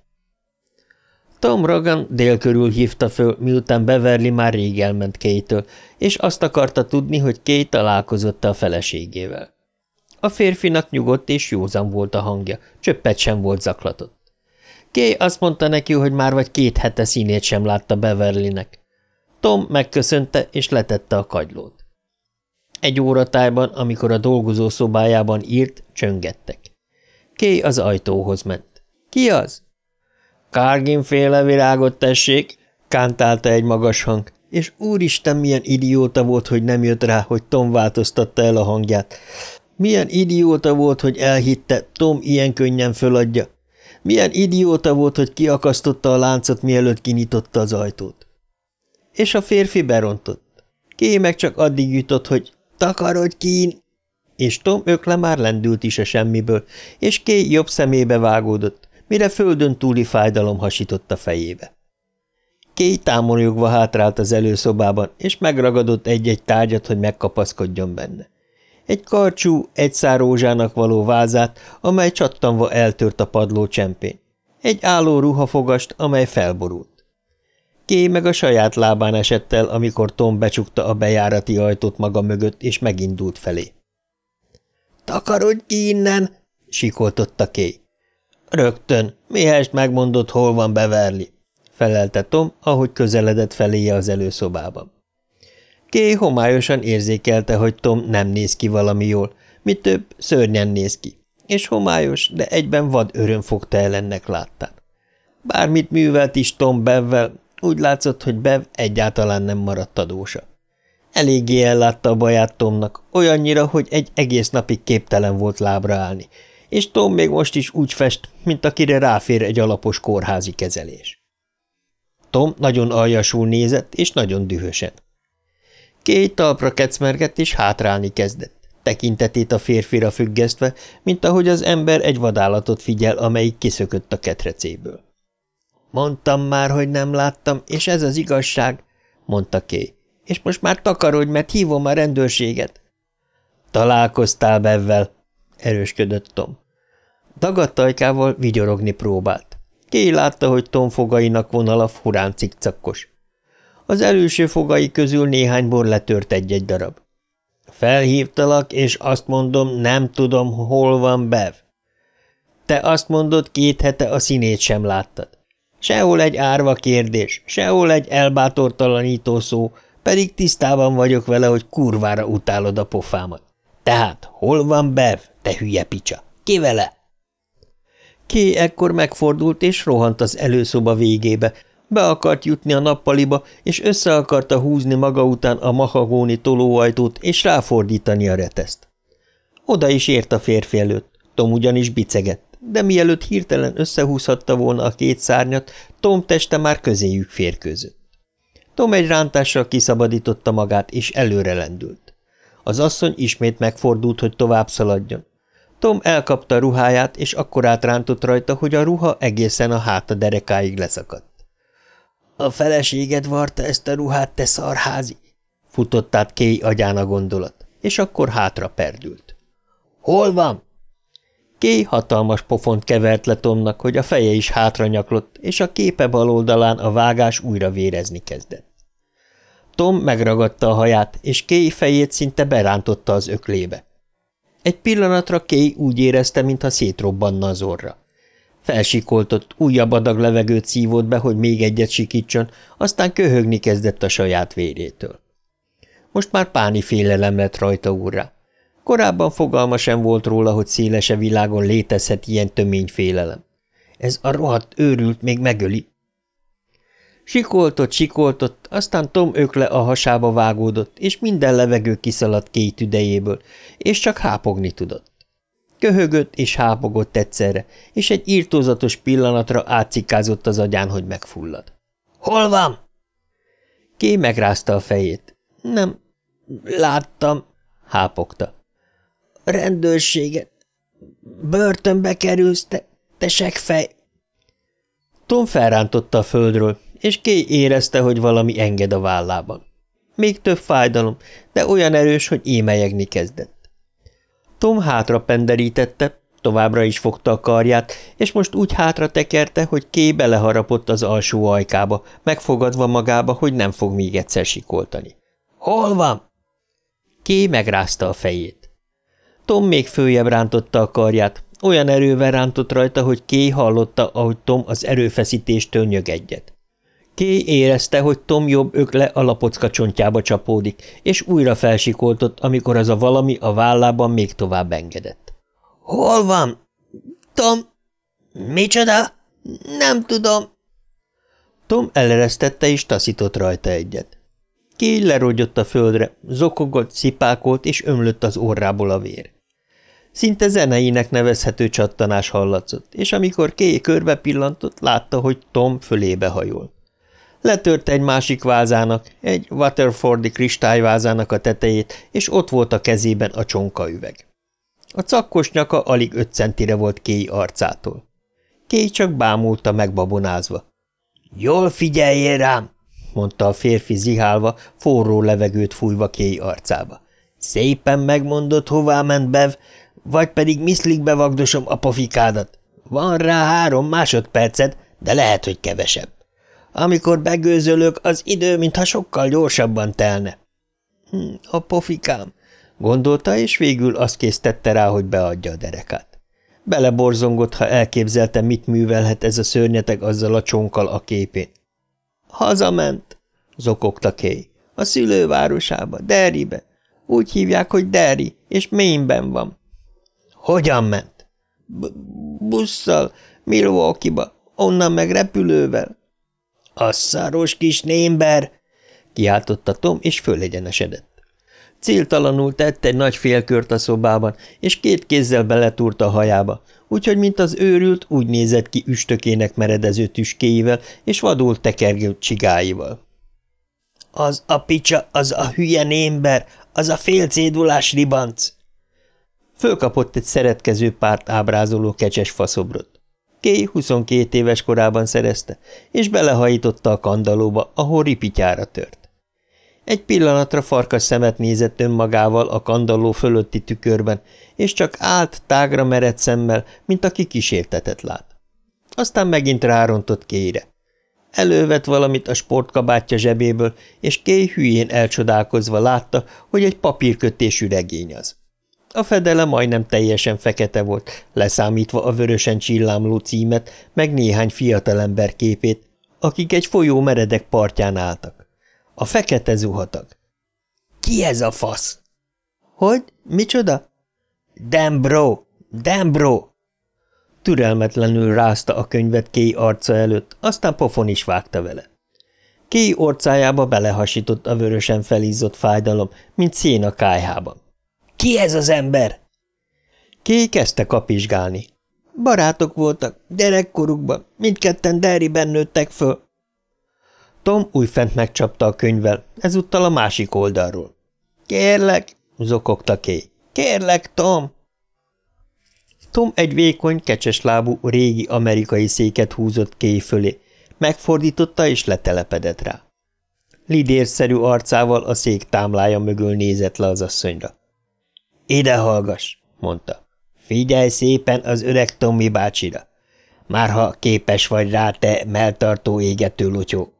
Tom Rogan dél körül hívta föl, miután Beverly már rég elment Kay-től, és azt akarta tudni, hogy Kay találkozott a feleségével. A férfinak nyugodt és józan volt a hangja, csöppet sem volt zaklatott. Kay azt mondta neki, hogy már vagy két hete színét sem látta Beverlynek. Tom megköszönte és letette a kagylót. Egy óratájban, amikor a dolgozó szobájában írt, csöngettek. Kay az ajtóhoz ment. – Ki az? Kárgin féle virágot tessék, kántálta egy magas hang, és úristen, milyen idióta volt, hogy nem jött rá, hogy Tom változtatta el a hangját. Milyen idióta volt, hogy elhitte, Tom ilyen könnyen föladja. Milyen idióta volt, hogy kiakasztotta a láncot, mielőtt kinyitotta az ajtót. És a férfi berontott. Ké meg csak addig jutott, hogy takarodj kín! És Tom ökle már lendült is a semmiből, és Ké jobb szemébe vágódott mire földön túli fájdalom hasított a fejébe. Kéj támoljogva hátrált az előszobában, és megragadott egy-egy tárgyat, hogy megkapaszkodjon benne. Egy karcsú, egy rózsának való vázát, amely csattanva eltört a padló csempén. Egy álló ruhafogast, amely felborult. Ké meg a saját lábán esett el, amikor Tom becsukta a bejárati ajtót maga mögött, és megindult felé. – Takarodj ki innen! – sikoltotta Ké. Rögtön. Mihelyest megmondott, hol van Beverly, felelte Tom, ahogy közeledett feléje az előszobában. Ké homályosan érzékelte, hogy Tom nem néz ki valami jól, mi több, szörnyen néz ki, és homályos, de egyben vad öröm fogta el ennek láttán. Bármit művelt is Tom Bevvel, úgy látszott, hogy Bev egyáltalán nem maradt adósa. Eléggé ellátta a baját Tomnak, olyannyira, hogy egy egész napig képtelen volt lábra állni, és Tom még most is úgy fest, mint akire ráfér egy alapos kórházi kezelés. Tom nagyon aljasul nézett, és nagyon dühösen. Két talpra kecmergett, és hátrálni kezdett, tekintetét a férfira függesztve, mint ahogy az ember egy vadállatot figyel, amelyik kiszökött a ketrecéből. Mondtam már, hogy nem láttam, és ez az igazság, mondta Kay. És most már takarodj, mert hívom a rendőrséget. Találkoztál Bevvel, erősködött Tom. Dagadt ajkával vigyorogni próbált. Ké látta, hogy Tom fogainak vonala furán cikcakkos. Az előső fogai közül néhányból letört egy-egy darab. Felhívtalak, és azt mondom, nem tudom, hol van Bev. Te azt mondod, két hete a színét sem láttad. Sehol egy árva kérdés, sehol egy elbátortalanító szó, pedig tisztában vagyok vele, hogy kurvára utálod a pofámat. Tehát hol van Bev, te hülye picsa? Ki vele? Ké ekkor megfordult és rohant az előszoba végébe, be akart jutni a nappaliba, és össze akarta húzni maga után a mahagóni tolóajtót, és ráfordítani a reteszt. Oda is ért a férfi előtt, Tom ugyanis bicegett, de mielőtt hirtelen összehúzhatta volna a két szárnyat, Tom teste már közéjük férkőzött. Tom egy rántással kiszabadította magát, és előre lendült. Az asszony ismét megfordult, hogy tovább szaladjon. Tom elkapta a ruháját, és akkor átrántott rajta, hogy a ruha egészen a háta derekáig leszakadt. – A feleséged varta ezt a ruhát, te szarházi! – futott át Kay agyán a gondolat, és akkor hátra perdült. – Hol van? Kay hatalmas pofont kevert le Tomnak, hogy a feje is hátra nyaklott, és a képe bal oldalán a vágás újra vérezni kezdett. Tom megragadta a haját, és Kay fejét szinte berántotta az öklébe. Egy pillanatra Kay úgy érezte, mintha szétrobbanna az orra. Felsikoltott, újabb adag levegőt szívott be, hogy még egyet sikítson, aztán köhögni kezdett a saját vérétől. Most már páni félelem lett rajta úrra. Korábban fogalma sem volt róla, hogy szélese világon létezhet ilyen tömény félelem. Ez a rohadt őrült még megöli. Sikoltott, sikoltott, aztán Tom ökle a hasába vágódott, és minden levegő kiszaladt két üdejéből, és csak hápogni tudott. Köhögött és hápogott egyszerre, és egy írtózatos pillanatra átszikázott az agyán, hogy megfullad. – Hol van? Ké megrázta a fejét. – Nem, láttam – hápogta. – Rendőrséget. Börtönbe kerülsz, te, te segfej. Tom felrántotta a földről, és Kay érezte, hogy valami enged a vállában. Még több fájdalom, de olyan erős, hogy émelyegni kezdett. Tom hátra penderítette, továbbra is fogta a karját, és most úgy hátra tekerte, hogy Kay beleharapott az alsó ajkába, megfogadva magába, hogy nem fog még egyszer sikoltani. – Hol van? Kay megrázta a fejét. Tom még följebb rántotta a karját, olyan erővel rántott rajta, hogy Kay hallotta, ahogy Tom az erőfeszítéstől nyög egyet. Kay érezte, hogy Tom jobb ökle a lapocka csontjába csapódik, és újra felsikoltott, amikor az a valami a vállában még tovább engedett. – Hol van? – Tom? – Micsoda? – Nem tudom. Tom eleresztette és taszított rajta egyet. Kay lerogyott a földre, zokogott, szipákolt, és ömlött az orrából a vér. Szinte zeneinek nevezhető csattanás hallatszott, és amikor Kay körbe pillantott, látta, hogy Tom fölébe hajol. Letört egy másik vázának, egy Waterfordi kristályvázának a tetejét, és ott volt a kezében a csonkaüveg. A cakkos nyaka alig öt centire volt Kéj arcától. Kéj csak bámulta megbabonázva. – Jól figyeljél rám! – mondta a férfi zihálva, forró levegőt fújva Kéj arcába. – Szépen megmondod, hová ment Bev, vagy pedig miszlik bevagdosom a pofikádat. Van rá három másodperced, de lehet, hogy kevesebb. Amikor begőzölök, az idő, mintha sokkal gyorsabban telne. Hm, a pofikám, gondolta, és végül azt késztette rá, hogy beadja a derekát. Beleborzongott, ha elképzelte, mit művelhet ez a szörnyeteg azzal a csonkkal a képén. Hazament, zokogta Kay. A szülővárosába, Derrybe. Úgy hívják, hogy Derry, és Mainben van. Hogyan ment? B busszal, Milwaukee-ba, onnan meg repülővel. A szaros kis némber! kiáltotta Tom, és fölegyenesedett. Céltalanul tett egy nagy félkört a szobában, és két kézzel beletúrta a hajába, úgyhogy mint az őrült, úgy nézett ki üstökének meredező tüskéivel és vadul tekergő csigáival. Az a picsa, az a hülye némber, az a félcédulás ribanc! Fölkapott egy szeretkező párt ábrázoló kecses faszobrot. Kay 22 éves korában szerezte, és belehajította a kandalóba, ahol ripityára tört. Egy pillanatra farkas szemet nézett önmagával a kandalló fölötti tükörben, és csak állt tágra mered szemmel, mint aki kísértetet lát. Aztán megint rárontott Kéire. Elővett valamit a sportkabátja zsebéből, és Kay hülyén elcsodálkozva látta, hogy egy papírkötésű regény az. A fedele majdnem teljesen fekete volt, leszámítva a vörösen csillámló címet, meg néhány fiatalember képét, akik egy folyó meredek partján álltak. A fekete zuhatag. – Ki ez a fasz? – Hogy? Micsoda? – Dembro! Dembro! Türelmetlenül rázta a könyvet Kay arca előtt, aztán pofon is vágta vele. Kay orcájába belehasított a vörösen felizzott fájdalom, mint szén a kájhában. Ki ez az ember? Ki kezdte kapizsgálni. Barátok voltak, gyerekkorukban, mindketten Derryben nőttek föl. Tom újfent megcsapta a könyvvel, ezúttal a másik oldalról. Kérlek, zokogta Kay. Kérlek, Tom! Tom egy vékony, lábú, régi amerikai széket húzott kéj fölé, megfordította és letelepedett rá. Lidérszerű arcával a szék támlája mögül nézett le az asszonyra. – Ide hallgass! – mondta. – Figyelj szépen az öreg Tommy bácsira! Már ha képes vagy rá, te melltartó égető lotyó!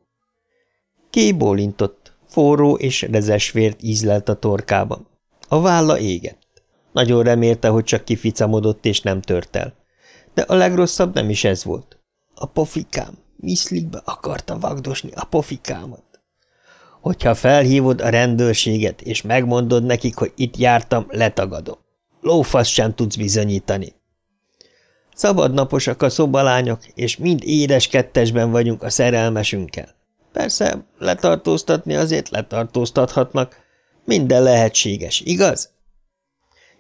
Ké bólintott, forró és rezes vért ízlelt a torkában. A válla égett. Nagyon remélte, hogy csak kificamodott és nem tört el. De a legrosszabb nem is ez volt. A pofikám, miszlikbe akarta vagdosni a pofikámat. Hogyha felhívod a rendőrséget, és megmondod nekik, hogy itt jártam, letagadom. Lófasz sem tudsz bizonyítani. Szabadnaposak a szobalányok, és mind édes kettesben vagyunk a szerelmesünkkel. Persze, letartóztatni azért letartóztathatnak. Minden lehetséges, igaz?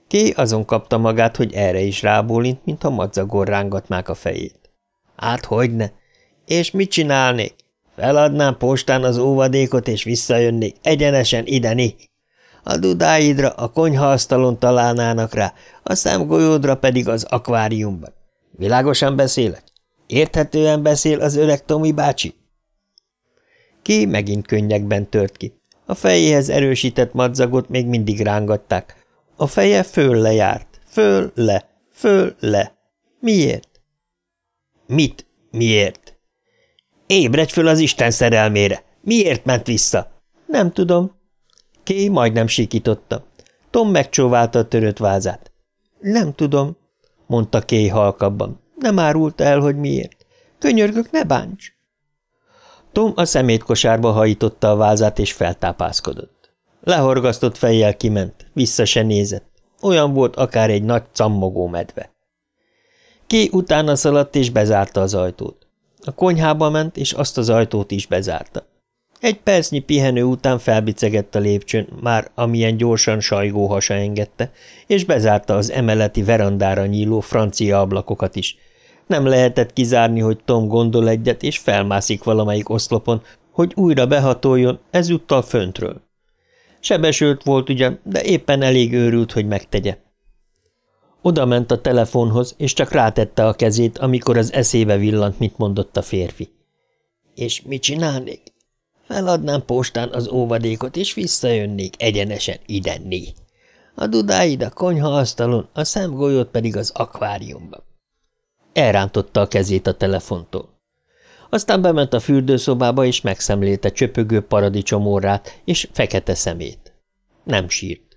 Ké azon kapta magát, hogy erre is rábólint, mintha madzagor rángatnák a fejét. Hát hogyne? És mit csinálnék? Feladnám postán az óvadékot, és visszajönnék egyenesen ideni. A dudáidra a konyhaasztalon találnának rá, a szemgolyódra pedig az akváriumban. Világosan beszélek? Érthetően beszél az öreg Tomi bácsi? Ki megint könnyekben tört ki. A fejéhez erősített madzagot még mindig rángatták. A feje föl lejárt. Föl le. Föl le. Miért? Mit? Miért? Ébredj föl az Isten szerelmére! Miért ment vissza? Nem tudom. Ké majdnem sikította. Tom megcsóválta a törött vázát. Nem tudom, mondta Ké halkabban. Nem árult el, hogy miért. Könyörgök, ne bánts! Tom a szemétkosárba hajította a vázát, és feltápászkodott. Lehorgasztott fejjel kiment, vissza se nézett. Olyan volt akár egy nagy cammogó medve. Ké utána szaladt, és bezárta az ajtót. A konyhába ment, és azt az ajtót is bezárta. Egy percnyi pihenő után felbicegett a lépcsőn, már amilyen gyorsan sajgó hasa engedte, és bezárta az emeleti verandára nyíló francia ablakokat is. Nem lehetett kizárni, hogy Tom gondol egyet, és felmászik valamelyik oszlopon, hogy újra behatoljon, ezúttal föntről. Sebesült volt ugyan, de éppen elég őrült, hogy megtegye. Oda ment a telefonhoz, és csak rátette a kezét, amikor az eszébe villant, mit mondott a férfi. – És mit csinálnék? Feladnám postán az óvadékot, és visszajönnék egyenesen idenni. A dudáid a konyhaasztalon, a szemgolyót pedig az akváriumban. Elrántotta a kezét a telefontól. Aztán bement a fürdőszobába, és megszemlélte csöpögő paradicsomórát és fekete szemét. Nem sírt.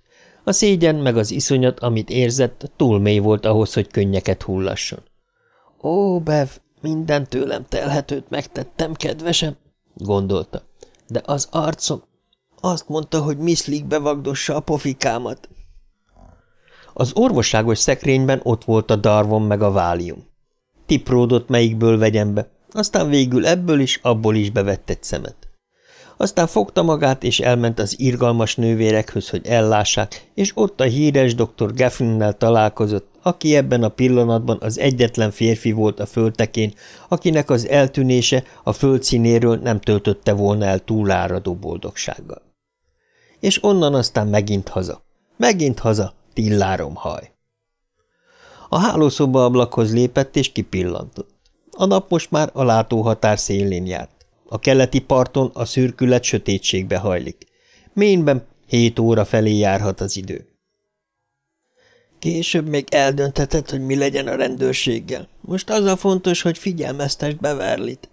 A szégyen meg az iszonyat, amit érzett, túl mély volt ahhoz, hogy könnyeket hullasson. Ó, Bev, minden tőlem telhetőt megtettem, kedvesem, gondolta, de az arcom azt mondta, hogy miszlik bevagdossa a pofikámat. Az orvosságos szekrényben ott volt a darvon meg a válium. Tipródott melyikből vegyem be, aztán végül ebből is, abból is bevett egy szemet. Aztán fogta magát, és elment az irgalmas nővérekhöz, hogy ellássák, és ott a híres dr. Geffinnel találkozott, aki ebben a pillanatban az egyetlen férfi volt a földtekén, akinek az eltűnése a földszínéről nem töltötte volna el túláradó boldogsággal. És onnan aztán megint haza. Megint haza, tillárom haj. A hálószoba ablakhoz lépett, és kipillantott. A nap most már a látóhatár szélén járt. A keleti parton a szürkület sötétségbe hajlik. Ménben hét óra felé járhat az idő. Később még eldöntheted, hogy mi legyen a rendőrséggel. Most az a fontos, hogy figyelmeztest Beverlit.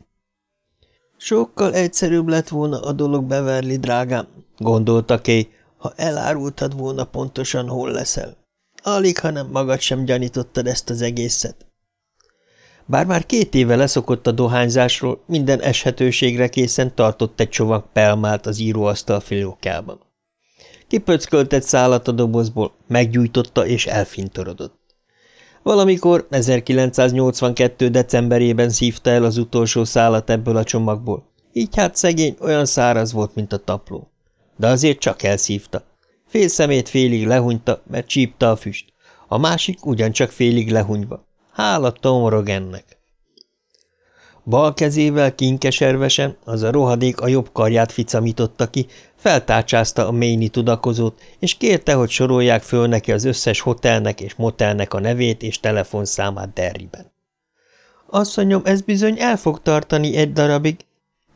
Sokkal egyszerűbb lett volna a dolog Beverly, drágám, gondolta Kay, ha elárultad volna pontosan, hol leszel. Alig, hanem magad sem gyanítottad ezt az egészet. Bár már két éve leszokott a dohányzásról, minden eshetőségre készen tartott egy csomag pelmált az íróasztal fiókjában. Kipöckölt egy szállat a dobozból, meggyújtotta és elfintorodott. Valamikor 1982. decemberében szívta el az utolsó szállat ebből a csomagból, így hát szegény olyan száraz volt, mint a tapló. De azért csak elszívta. Fél szemét félig lehunyta, mert csípta a füst, a másik ugyancsak félig lehunyva. Hála Tom Rogennek! Bal kezével kinkeservesen, az a rohadék a jobb karját ficamította ki, feltárcsázta a ményi tudakozót, és kérte, hogy sorolják föl neki az összes hotelnek és motelnek a nevét és telefonszámát Derriben. Asszonyom, ez bizony el fog tartani egy darabig,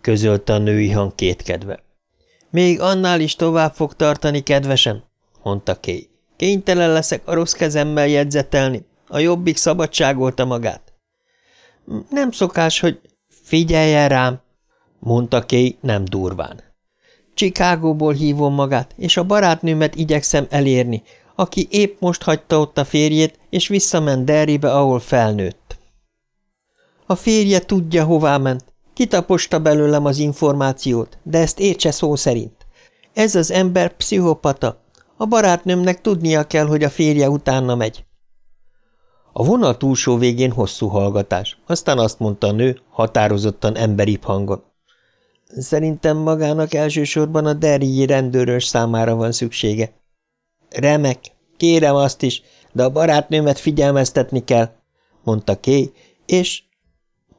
közölte a női hang kétkedve. Még annál is tovább fog tartani, kedvesem, mondta Kay. Kénytelen leszek a rossz kezemmel jegyzetelni. A jobbik szabadságolta magát. Nem szokás, hogy figyeljen rám, mondta Kay nem durván. Csikágóból hívom magát, és a barátnőmet igyekszem elérni, aki épp most hagyta ott a férjét, és visszament Derrybe, ahol felnőtt. A férje tudja, hová ment. Kitaposta belőlem az információt, de ezt értse szó szerint. Ez az ember pszichopata. A barátnőmnek tudnia kell, hogy a férje utána megy. A vonal túlsó végén hosszú hallgatás, aztán azt mondta a nő, határozottan emberibb hangon. Szerintem magának elsősorban a derriji rendőrös számára van szüksége. Remek, kérem azt is, de a barátnőmet figyelmeztetni kell, mondta Kay, és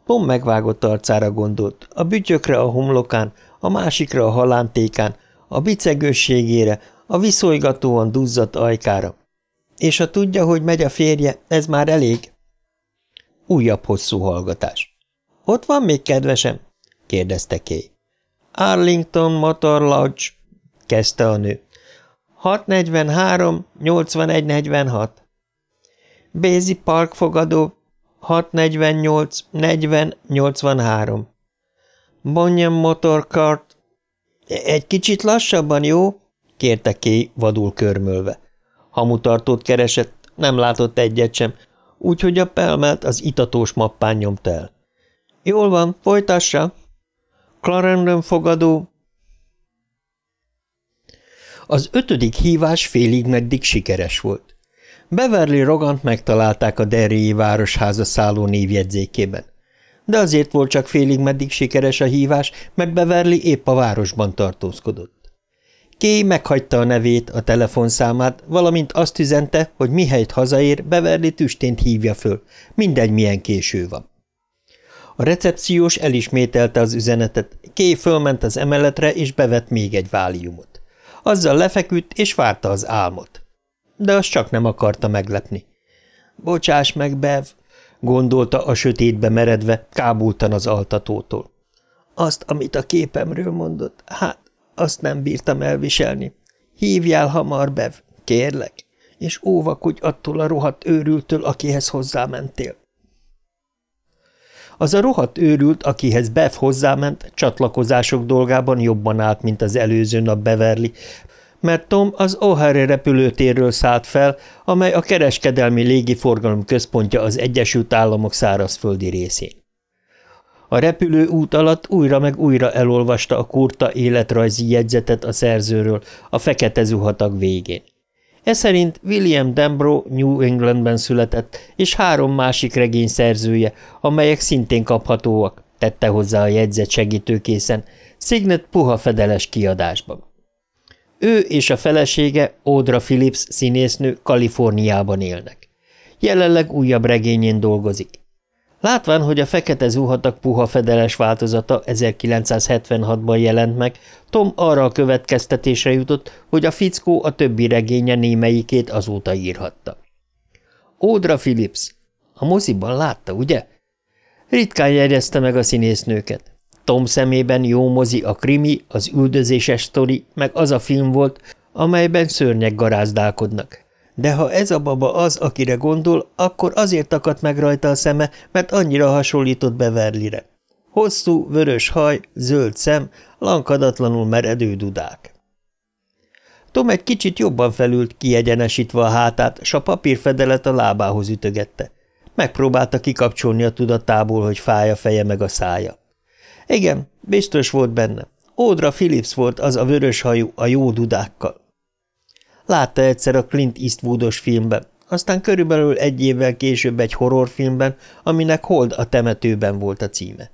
Tom megvágott arcára gondolt, a bütyökre a homlokán, a másikra a halántékán, a bicegősségére, a viszonygatóan duzzadt ajkára. És ha tudja, hogy megy a férje, ez már elég? Újabb hosszú hallgatás. Ott van még kedvesem? kérdezte Kay. Arlington Motor Lodge, kezdte a nő. 643 8146. Bézi Park fogadó 648 40 83. Bonnyam Motor Kart. Egy kicsit lassabban, jó? kérte Kay vadul körmölve. Hamutartót keresett, nem látott egyet sem, úgyhogy a pelmelt az itatós mappán nyomta el. Jól van, folytassa. Clarendon fogadó. Az ötödik hívás félig meddig sikeres volt. Beverly Rogant megtalálták a Derryi városháza szálló névjegyzékében. De azért volt csak félig meddig sikeres a hívás, mert Beverly épp a városban tartózkodott. Kay meghagyta a nevét, a telefonszámát, valamint azt üzente, hogy mihelyt hazaér, Beverly tüstént hívja föl, mindegy milyen késő van. A recepciós elismételte az üzenetet, Kay fölment az emeletre és bevett még egy váliumot. Azzal lefeküdt és várta az álmot. De azt csak nem akarta meglepni. Bocsáss meg, Bev, gondolta a sötétbe meredve, kábultan az altatótól. Azt, amit a képemről mondott, hát azt nem bírtam elviselni. Hívjál hamar, Bev, kérlek, és óvakodj attól a rohadt őrültől, akihez hozzámentél. Az a rohadt őrült, akihez Bev hozzáment, csatlakozások dolgában jobban állt, mint az előző nap Beverly, mert Tom az O'Hare repülőtérről szállt fel, amely a kereskedelmi légiforgalom központja az Egyesült Államok szárazföldi részén. A repülő út alatt újra meg újra elolvasta a kurta életrajzi jegyzetet a szerzőről a fekete zuhatag végén. Ez William Dembro New Englandben született, és három másik regény szerzője, amelyek szintén kaphatóak, tette hozzá a jegyzet segítőkészen, Signet puha fedeles kiadásban. Ő és a felesége, Audra Phillips színésznő Kaliforniában élnek. Jelenleg újabb regényén dolgozik. Látván, hogy a fekete zuhatag puha fedeles változata 1976-ban jelent meg, Tom arra a következtetésre jutott, hogy a fickó a többi regénye némelyikét azóta írhatta. Audra Phillips. A moziban látta, ugye? Ritkán jegyezte meg a színésznőket. Tom szemében jó mozi a krimi, az üldözéses sztori, meg az a film volt, amelyben szörnyek garázdálkodnak. De ha ez a baba az, akire gondol, akkor azért akadt meg rajta a szeme, mert annyira hasonlított Beverlyre. Hosszú, vörös haj, zöld szem, lankadatlanul meredő dudák. Tom egy kicsit jobban felült, kiegyenesítve a hátát, s a papírfedelet a lábához ütögette. Megpróbálta kikapcsolni a tudatából, hogy fáj a feje meg a szája. Igen, biztos volt benne. Ódra Phillips volt az a vörös hajú a jó dudákkal. Látta egyszer a Clint Eastwoodos filmben, aztán körülbelül egy évvel később egy horrorfilmben, aminek Hold a temetőben volt a címe.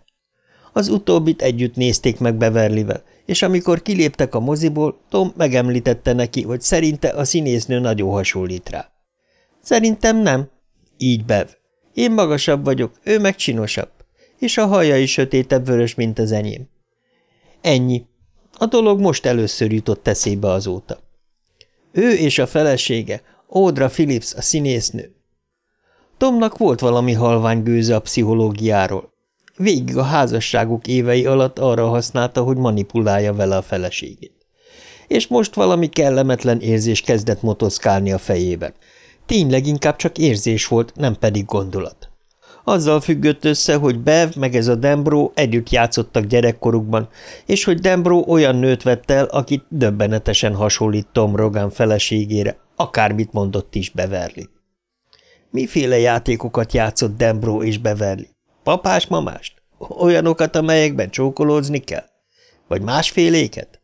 Az utóbbit együtt nézték meg Beverlyvel, és amikor kiléptek a moziból, Tom megemlítette neki, hogy szerinte a színésznő nagyon hasonlít rá. Szerintem nem. Így Bev. Én magasabb vagyok, ő meg csinosabb. és a haja is sötétebb vörös, mint az enyém. Ennyi. A dolog most először jutott eszébe azóta. Ő és a felesége, Audra Phillips, a színésznő. Tomnak volt valami halvány gőze a pszichológiáról. Végig a házasságuk évei alatt arra használta, hogy manipulálja vele a feleségét. És most valami kellemetlen érzés kezdett motoszkálni a fejében. Tényleg inkább csak érzés volt, nem pedig gondolat. Azzal függött össze, hogy Bev meg ez a Dembro együtt játszottak gyerekkorukban, és hogy Dembro olyan nőt vett el, akit döbbenetesen hasonlít Tom Rogan feleségére, akármit mondott is Beverly. Miféle játékokat játszott Dembro és Beverly? Papás-mamást? Olyanokat, amelyekben csókolózni kell? Vagy másféléket?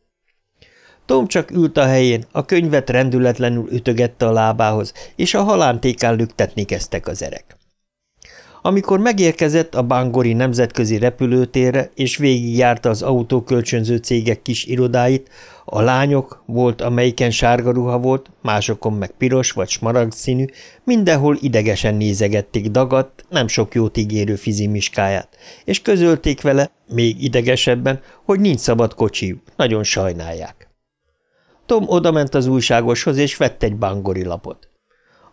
Tom csak ült a helyén, a könyvet rendületlenül ütögette a lábához, és a halántékán lüktetni kezdtek az erek. Amikor megérkezett a Bangori nemzetközi repülőtérre, és végigjárta az autókölcsönző cégek kis irodáit, a lányok, volt amelyiken sárga ruha volt, másokon meg piros vagy smaragd színű, mindenhol idegesen nézegették dagadt, nem sok jót ígérő fizimiskáját, és közölték vele, még idegesebben, hogy nincs szabad kocsijuk, nagyon sajnálják. Tom odament az újságoshoz, és vett egy bangori lapot.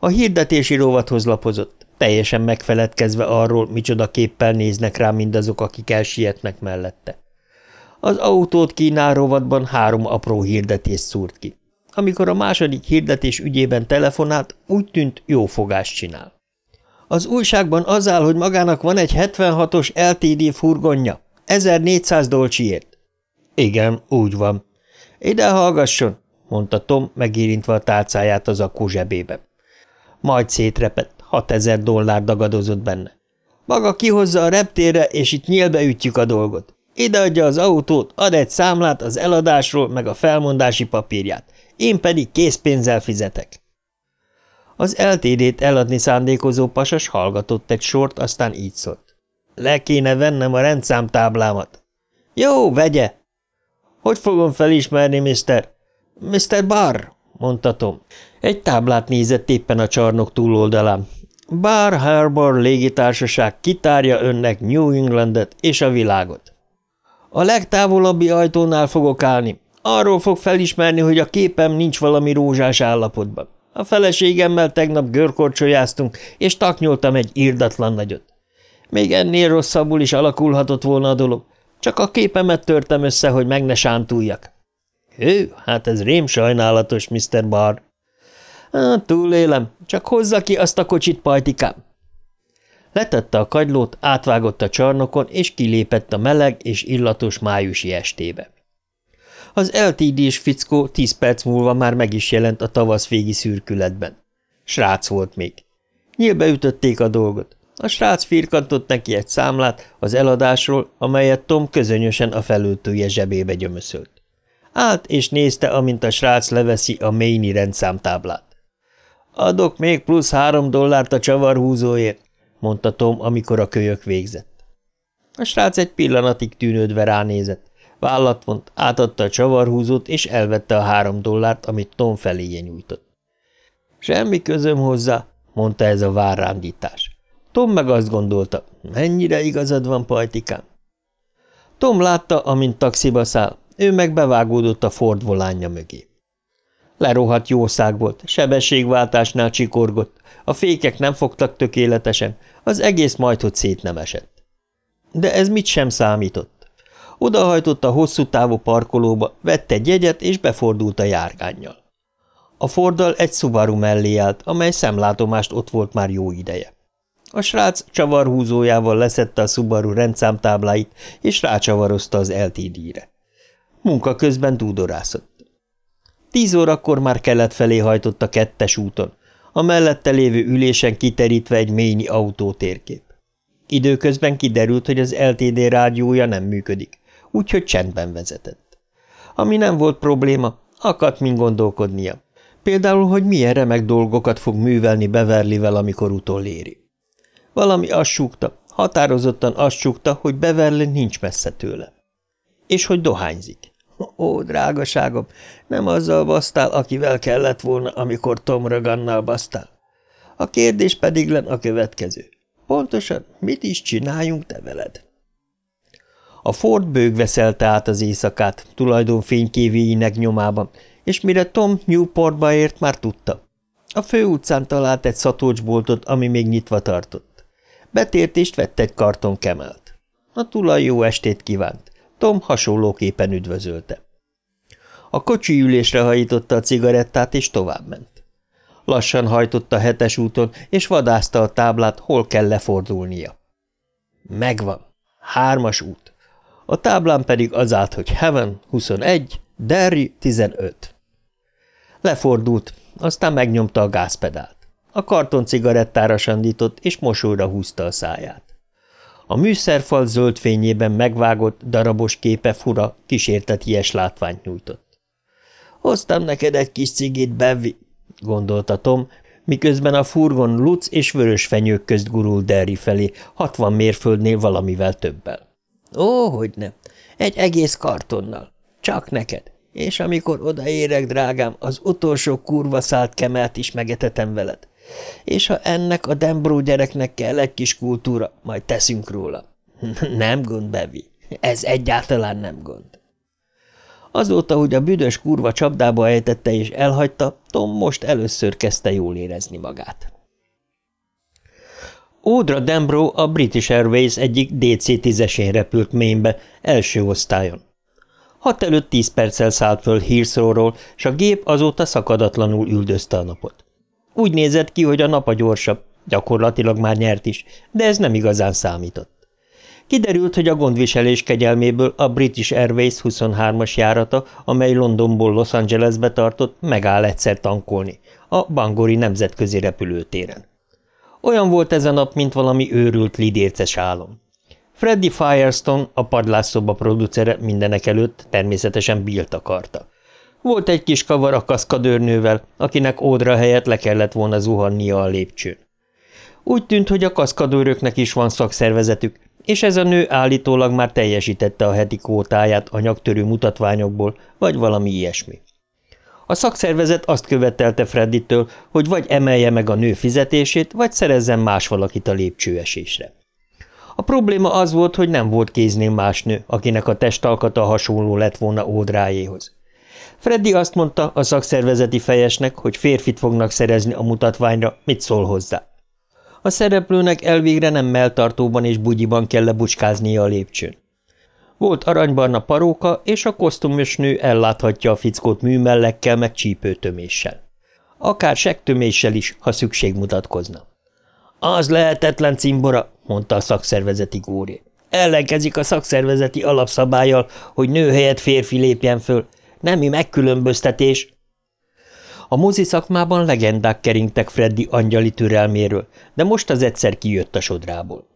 A hirdetési rovathoz lapozott, teljesen megfeledkezve arról, micsoda képpel néznek rá mindazok, akik elsietnek mellette. Az autót kínál rovatban három apró hirdetést szúrt ki. Amikor a második hirdetés ügyében telefonált, úgy tűnt, jó fogást csinál. Az újságban az áll, hogy magának van egy 76-os LTD furgonja, 1400 dolcsiért. Igen, úgy van. Ide hallgasson, mondta Tom, megérintve a tálcáját az akkó zsebébe. Majd szétrepett, 6000 dollár dagadozott benne. Maga kihozza a reptérre, és itt nyílbe ütjük a dolgot. Ideadja az autót, ad egy számlát az eladásról, meg a felmondási papírját. Én pedig készpénzzel fizetek. Az LTD-t eladni szándékozó pasas hallgatott egy sort, aztán így szólt. Le kéne vennem a rendszámtáblámat. Jó, vegye. Hogy fogom felismerni, Mr. Mr. Barr, mondta Tom. Egy táblát nézett éppen a csarnok túloldalán. Bar Harbor légitársaság kitárja önnek New Englandet és a világot. A legtávolabbi ajtónál fogok állni. Arról fog felismerni, hogy a képem nincs valami rózsás állapotban. A feleségemmel tegnap görkorcsolyáztunk, és taknyoltam egy írdatlan nagyot. Még ennél rosszabbul is alakulhatott volna a dolog, csak a képemet törtem össze, hogy meg ne sántuljak. Hű, hát ez rém sajnálatos, Mr. Barr. Hát, túlélem, csak hozza ki azt a kocsit, pajtikám. Letette a kagylót, átvágott a csarnokon, és kilépett a meleg és illatos májusi estébe. Az LTD-s fickó tíz perc múlva már meg is jelent a tavaszvégi szürkületben. Srác volt még. Nyílbe ütötték a dolgot. A srác firkantott neki egy számlát az eladásról, amelyet Tom közönösen a felöltője zsebébe gyömöszölt. Állt és nézte, amint a srác leveszi a Maini rendszámtáblát. Adok még plusz három dollárt a csavarhúzóért, mondta Tom, amikor a kölyök végzett. A srác egy pillanatig tűnődve ránézett. Vállat vont, átadta a csavarhúzót, és elvette a három dollárt, amit Tom feléje nyújtott. Semmi közöm hozzá, mondta ez a várrándítás. Tom meg azt gondolta, mennyire igazad van, pajtikám. Tom látta, amint taxiba száll, ő meg bevágódott a Ford volánja mögé. Lerohadt jószág volt, sebességváltásnál csikorgott, a fékek nem fogtak tökéletesen, az egész majdhogy szét nem esett. De ez mit sem számított. Odahajtott a hosszú távú parkolóba, vett egy jegyet és befordult a járgánnyal. A Forddal egy Subaru mellé állt, amely szemlátomást ott volt már jó ideje. A srác csavarhúzójával leszette a Subaru rendszámtábláit, és rácsavarozta az LTD-re. Munka közben dúdorászott. Tíz órakor már kelet felé hajtott a kettes úton, a mellette lévő ülésen kiterítve egy ményi autótérkép. Időközben kiderült, hogy az LTD rádiója nem működik, úgyhogy csendben vezetett. Ami nem volt probléma, akadt mind gondolkodnia. Például, hogy milyen remek dolgokat fog művelni Beverlyvel, amikor utoléri. Valami azt súgta, határozottan azt súgta, hogy Beverly nincs messze tőle. És hogy dohányzik. Ó, drágaságom, nem azzal basztál, akivel kellett volna, amikor Tom Ragannal basztál. A kérdés pedig len a következő. Pontosan mit is csináljunk te veled? A Ford bőgve szelte át az éjszakát, tulajdon fénykévéinek nyomában, és mire Tom Newportba ért, már tudta. A főutcán talált egy szatócsboltot, ami még nyitva tartott. Betért és vett egy karton kemelt. A tulaj jó estét kívánt. Tom hasonlóképpen üdvözölte. A kocsi ülésre hajította a cigarettát, és továbbment. Lassan hajtott a hetes úton, és vadászta a táblát, hol kell lefordulnia. Megvan. Hármas út. A táblán pedig az állt, hogy Heaven 21, Derry 15. Lefordult, aztán megnyomta a gázpedált. A karton cigarettára sandított, és mosolyra húzta a száját. A műszerfal zöld fényében megvágott, darabos képe fura, kísérteties látványt nyújtott. – Hoztam neked egy kis cigit, Bevi, gondolta Tom, miközben a furgon luc és vörös fenyők közt gurul Derry felé, hatvan mérföldnél valamivel többel. Ó, hogy nem, egy egész kartonnal. Csak neked. És amikor odaérek, drágám, az utolsó kurva szállt kemelt is megetetem veled. És ha ennek a Dembró gyereknek kell egy kis kultúra, majd teszünk róla. nem gond, Bevi. Ez egyáltalán nem gond. Azóta, hogy a büdös kurva csapdába ejtette és elhagyta, Tom most először kezdte jól érezni magát. Ódra Dembro a British Airways egyik DC-10-esén repült Mainbe, első osztályon. Hat előtt tíz perccel szállt föl Heathrow-ról, s a gép azóta szakadatlanul üldözte a napot. Úgy nézett ki, hogy a nap a gyorsabb, gyakorlatilag már nyert is, de ez nem igazán számított. Kiderült, hogy a gondviselés kegyelméből a British Airways 23-as járata, amely Londonból Los Angelesbe tartott, megáll egyszer tankolni, a Bangori nemzetközi repülőtéren. Olyan volt ez a nap, mint valami őrült lidérces álom. Freddy Firestone, a padlásszoba producere mindenek előtt természetesen Bilt akarta. Volt egy kis kavar a kaszkadőrnővel, akinek ódra helyett le kellett volna zuhannia a lépcsőn. Úgy tűnt, hogy a kaszkadőröknek is van szakszervezetük, és ez a nő állítólag már teljesítette a heti kvótáját anyagtörő mutatványokból, vagy valami ilyesmi. A szakszervezet azt követelte Fredditől, hogy vagy emelje meg a nő fizetését, vagy szerezzen más valakit a lépcsőesésre. A probléma az volt, hogy nem volt kéznél más nő, akinek a testalkata hasonló lett volna ódrájéhoz. Freddy azt mondta a szakszervezeti fejesnek, hogy férfit fognak szerezni a mutatványra, mit szól hozzá. A szereplőnek elvégre nem melltartóban és bugyiban kell lebucskáznia a lépcsőn. Volt aranybarna paróka, és a kosztumos nő elláthatja a fickót műmellekkel meg csípőtöméssel. Akár sektöméssel is, ha szükség mutatkozna. Az lehetetlen cimbora, mondta a szakszervezeti góré. Ellenkezik a szakszervezeti alapszabályjal, hogy nő helyett férfi lépjen föl. Nemi megkülönböztetés. A mozi szakmában legendák keringtek Freddy angyali türelméről, de most az egyszer kijött a sodrából.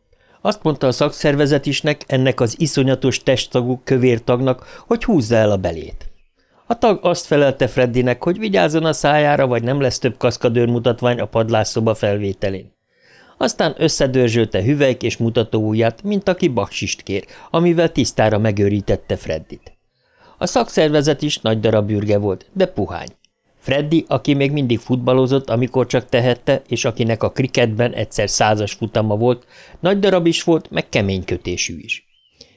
Azt mondta a szakszervezet isnek, ennek az iszonyatos testtagú kövér tagnak, hogy húzza el a belét. A tag azt felelte Freddynek, hogy vigyázzon a szájára, vagy nem lesz több kaszkadőr mutatvány a padlásszoba felvételén. Aztán összedörzsölte hüvelyk és mutatóujját, mint aki baksist kér, amivel tisztára megőrítette Freddit. A szakszervezet is nagy darab ürge volt, de puhány. Freddy, aki még mindig futballozott, amikor csak tehette, és akinek a kriketben egyszer százas futama volt, nagy darab is volt, meg kemény kötésű is.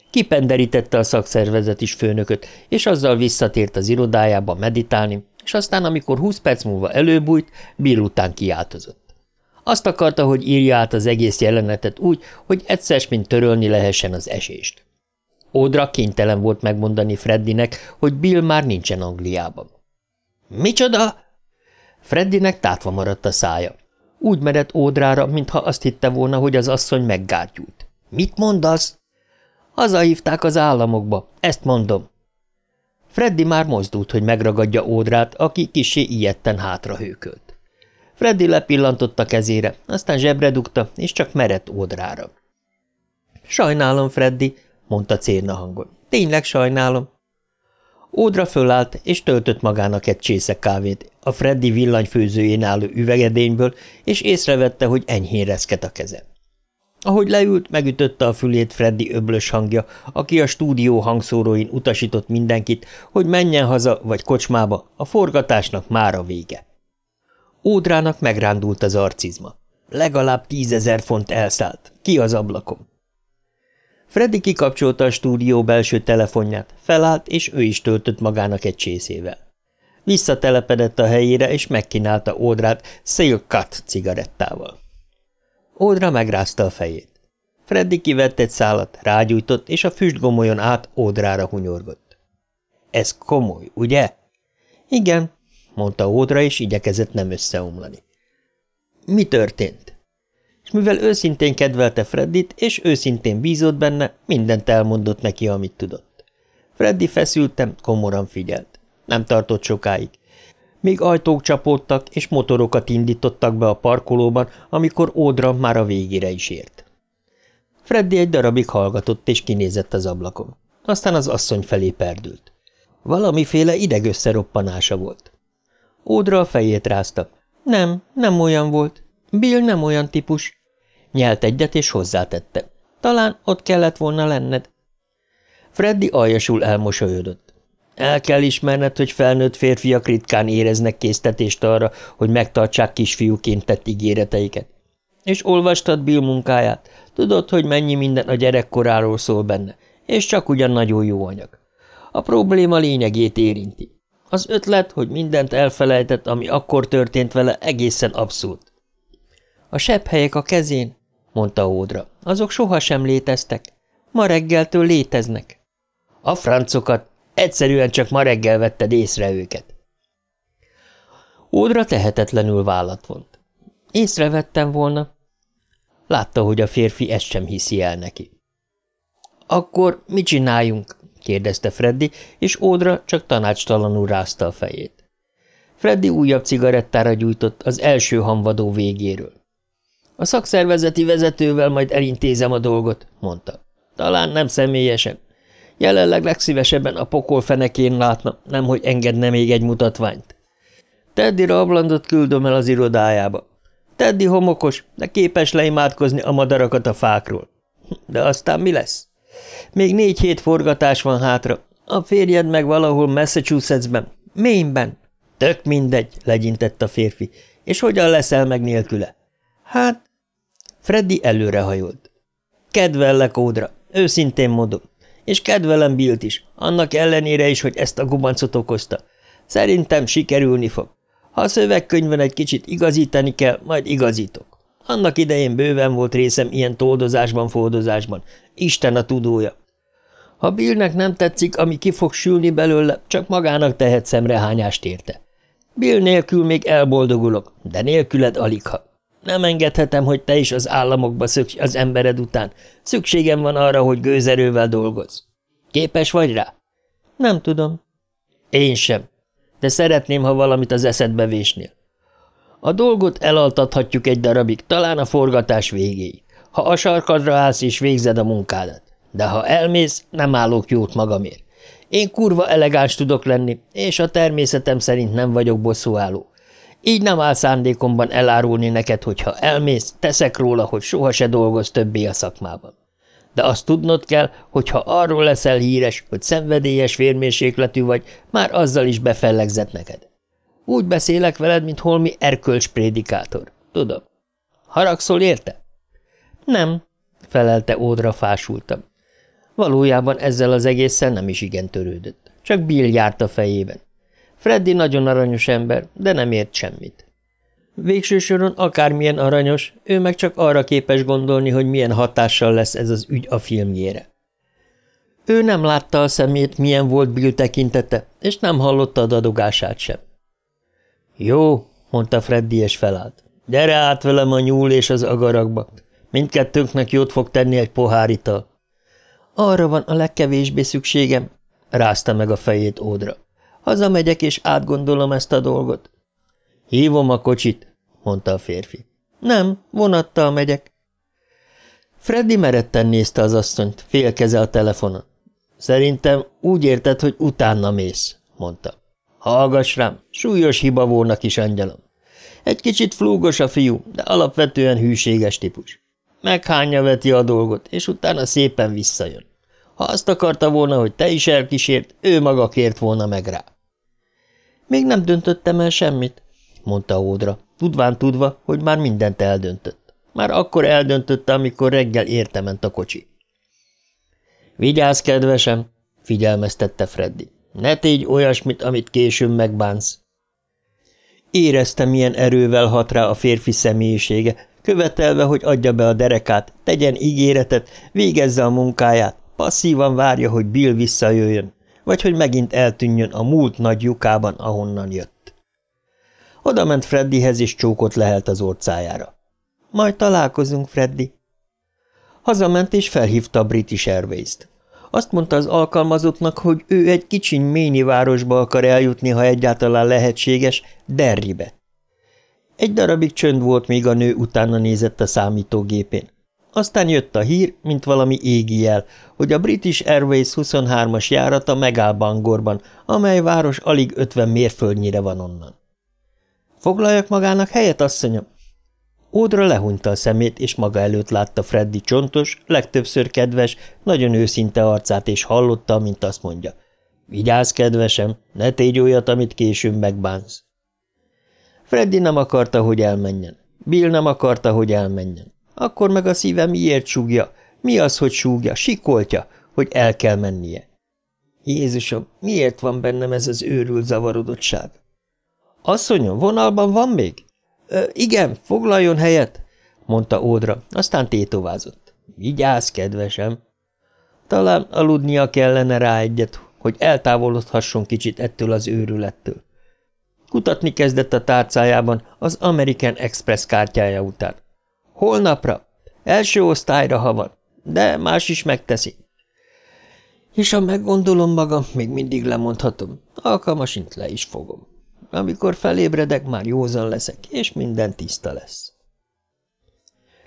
Kipenderítette a szakszervezet is főnököt, és azzal visszatért az irodájába meditálni, és aztán, amikor húsz perc múlva előbújt, Bill után kiáltozott. Azt akarta, hogy írja át az egész jelenetet úgy, hogy egyszer mint törölni lehessen az esést. Ódra kénytelen volt megmondani Freddynek, hogy Bill már nincsen Angliában. – Micsoda? Freddynek tátva maradt a szája. Úgy merett Ódrára, mintha azt hitte volna, hogy az asszony meggárgyult. – Mit mondasz? – Hazahívták az államokba, ezt mondom. Freddy már mozdult, hogy megragadja Ódrát, aki kisé ilyetten hátrahőkölt. Freddy lepillantott a kezére, aztán zsebre dugta, és csak merett Ódrára. – Sajnálom, Freddy, mondta cérna hangon. – Tényleg sajnálom. Ódra fölállt, és töltött magának egy csésze kávét a Freddy villanyfőzőjén álló üvegedényből, és észrevette, hogy enyhén reszket a keze. Ahogy leült, megütötte a fülét Freddy öblös hangja, aki a stúdió hangszóróin utasított mindenkit, hogy menjen haza vagy kocsmába, a forgatásnak már a vége. Ódrának megrándult az arcizma. Legalább tízezer font elszállt. Ki az ablakom? Freddy kikapcsolta a stúdió belső telefonját, felállt, és ő is töltött magának egy csészével. Visszatelepedett a helyére, és megkínálta Ódrát Sail Cut cigarettával. Ódra megrázta a fejét. Freddy kivett egy szálat, rágyújtott, és a füstgomolyon át Ódrára hunyorgott. – Ez komoly, ugye? – Igen, mondta Ódra, és igyekezett nem összeomlani. – Mi történt? És mivel őszintén kedvelte Freddit, és őszintén bízott benne, mindent elmondott neki, amit tudott. Freddy feszültem, komoran figyelt. Nem tartott sokáig. Még ajtók csapódtak, és motorokat indítottak be a parkolóban, amikor Ódra már a végére is ért. Freddy egy darabig hallgatott, és kinézett az ablakon. Aztán az asszony felé perdült. Valamiféle idegösszeroppanása volt. Ódra a fejét rázta. Nem, nem olyan volt. Bill nem olyan típus. Nyelt egyet, és hozzátette. Talán ott kellett volna lenned. Freddy aljasul elmosolyodott. El kell ismerned, hogy felnőtt férfiak ritkán éreznek késztetést arra, hogy megtartsák kisfiúként tett ígéreteiket. És olvastad Bill munkáját, tudod, hogy mennyi minden a gyerekkoráról szól benne, és csak ugyan nagyon jó anyag. A probléma lényegét érinti. Az ötlet, hogy mindent elfelejtett, ami akkor történt vele, egészen abszurd. A sebb helyek a kezén, mondta Ódra, azok sohasem léteztek. Ma reggeltől léteznek. A francokat, egyszerűen csak ma reggel vetted észre őket. Ódra tehetetlenül vállat vont. Észrevettem volna. Látta, hogy a férfi ezt sem hiszi el neki. Akkor mit csináljunk? kérdezte Freddy, és Ódra csak tanácstalanul rázta a fejét. Freddy újabb cigarettára gyújtott az első hamvadó végéről. A szakszervezeti vezetővel majd elintézem a dolgot, mondta. Talán nem személyesen. Jelenleg legszívesebben a pokol fenekén látna, nemhogy engedne még egy mutatványt. Teddy Rablandot küldöm el az irodájába. Teddy homokos, de képes leimádkozni a madarakat a fákról. De aztán mi lesz? Még négy hét forgatás van hátra. A férjed meg valahol Massachusettsben. Maineben. Tök mindegy, legyintett a férfi. És hogyan leszel meg nélküle? Hát... Freddy előrehajolt. Kedvellek, Ódra, őszintén mondom. És kedvelem Bilt is, annak ellenére is, hogy ezt a gubancot okozta. Szerintem sikerülni fog. Ha a szövegkönyvben egy kicsit igazítani kell, majd igazítok. Annak idején bőven volt részem ilyen toldozásban, foldozásban. Isten a tudója. Ha Billnek nem tetszik, ami ki fog sülni belőle, csak magának tehet szemrehányást érte. Bill nélkül még elboldogulok, de nélküled aligha. Nem engedhetem, hogy te is az államokba szökj az embered után. Szükségem van arra, hogy gőzerővel dolgozz. Képes vagy rá? Nem tudom. Én sem. De szeretném, ha valamit az eszedbe vésnél. A dolgot elaltathatjuk egy darabig, talán a forgatás végéig, ha a sarkadra állsz és végzed a munkádat. De ha elmész, nem állok jót magamért. Én kurva elegáns tudok lenni, és a természetem szerint nem vagyok bosszúálló. Így nem áll szándékomban elárulni neked, hogy ha elmész, teszek róla, hogy soha se dolgoz többé a szakmában. De azt tudnod kell, hogy ha arról leszel híres, hogy szenvedélyes vérmérsékletű vagy, már azzal is befellegzett neked. Úgy beszélek veled, mint holmi erkölcsprédikátor. Tudom. Haragszol érte? Nem, felelte Ódra fásultam. Valójában ezzel az egészen nem is igen törődött. Csak Bill járt a fejében. Freddy nagyon aranyos ember, de nem ért semmit. Végső soron akármilyen aranyos, ő meg csak arra képes gondolni, hogy milyen hatással lesz ez az ügy a filmjére. Ő nem látta a szemét, milyen volt Bill tekintete, és nem hallotta a dadogását sem. Jó, mondta Freddy, és felállt. Gyere át velem a nyúl és az agarakba. Mindkettőnknek jót fog tenni egy pohár ital. Arra van a legkevésbé szükségem, rázta meg a fejét Ódra. Hazamegyek, és átgondolom ezt a dolgot. Hívom a kocsit, mondta a férfi. Nem, vonattal megyek. Freddy meretten nézte az asszonyt, félkeze a telefonon. Szerintem úgy érted, hogy utána mész, mondta. Hallgass rám, súlyos hiba volna, kis angyalom. Egy kicsit flúgos a fiú, de alapvetően hűséges típus. Meghányja veti a dolgot, és utána szépen visszajön. Ha azt akarta volna, hogy te is elkísért, ő maga kért volna meg rá. Még nem döntöttem el semmit, mondta Ódra, tudván tudva, hogy már mindent eldöntött. Már akkor eldöntötte, amikor reggel érte ment a kocsi. Vigyázz, kedvesem, figyelmeztette Freddy. Ne tégy olyasmit, amit későn megbánsz. Érezte, milyen erővel hat rá a férfi személyisége, követelve, hogy adja be a derekát, tegyen ígéretet, végezze a munkáját, passzívan várja, hogy Bill visszajöjjön, vagy hogy megint eltűnjön a múlt nagy lyukában, ahonnan jött. Oda ment Freddyhez, és csókot lehelt az orcájára. – Majd találkozunk, Freddy. Hazament, és felhívta a British Airways-t. Azt mondta az alkalmazottnak, hogy ő egy kicsiny ményi városba akar eljutni, ha egyáltalán lehetséges, Derribe. Egy darabig csönd volt, míg a nő utána nézett a számítógépén. Aztán jött a hír, mint valami égi jel, hogy a British Airways 23-as járata megáll Bangorban, amely város alig 50 mérföldnyire van onnan. – Foglaljak magának helyet, asszonyom? Ódra lehunta a szemét, és maga előtt látta Freddy csontos, legtöbbször kedves, nagyon őszinte arcát, és hallotta, mint azt mondja. Vigyázz, kedvesem, ne tégy olyat, amit később megbánsz. Freddy nem akarta, hogy elmenjen. Bill nem akarta, hogy elmenjen. Akkor meg a szíve miért súgja? Mi az, hogy súgja, sikoltja, hogy el kell mennie? Jézusom, miért van bennem ez az őrült zavarodottság? Asszonyom, vonalban van még? igen, foglaljon helyet, mondta Ódra, aztán tétovázott. Vigyázz, kedvesem! Talán aludnia kellene rá egyet, hogy eltávolodhasson kicsit ettől az őrülettől. Kutatni kezdett a tárcájában az American Express kártyája után. Holnapra, első osztályra, ha van, de más is megteszi. És ha meggondolom magam, még mindig lemondhatom, alkalmasint le is fogom. Amikor felébredek, már józan leszek, és minden tiszta lesz.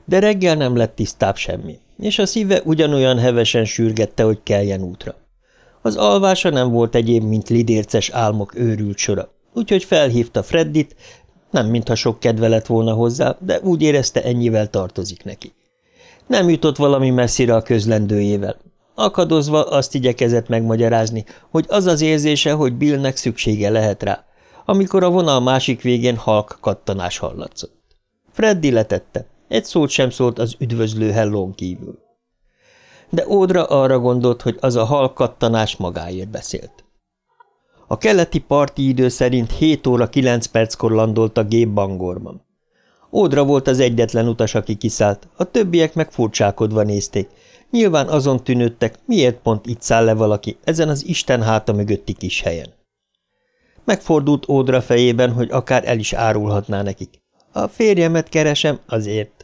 De reggel nem lett tisztább semmi, és a szíve ugyanolyan hevesen sürgette, hogy keljen útra. Az alvása nem volt egyéb, mint lidérces álmok őrült sora, úgyhogy felhívta Freddit, nem mintha sok kedve lett volna hozzá, de úgy érezte ennyivel tartozik neki. Nem jutott valami messzire a közlendőjével. Akadozva azt igyekezett megmagyarázni, hogy az az érzése, hogy Billnek szüksége lehet rá, amikor a vonal másik végén halk kattanás hallatszott. Freddy letette, egy szót sem szólt az üdvözlő hellón kívül. De Ódra arra gondolt, hogy az a halk kattanás magáért beszélt. A keleti parti idő szerint 7 óra 9 perckor landolt a gép Bangorban. Ódra volt az egyetlen utas, aki kiszállt, a többiek meg furcsálkodva nézték. Nyilván azon tűnődtek, miért pont itt száll le valaki ezen az Isten háta mögötti kis helyen. Megfordult Ódra fejében, hogy akár el is árulhatná nekik. A férjemet keresem azért.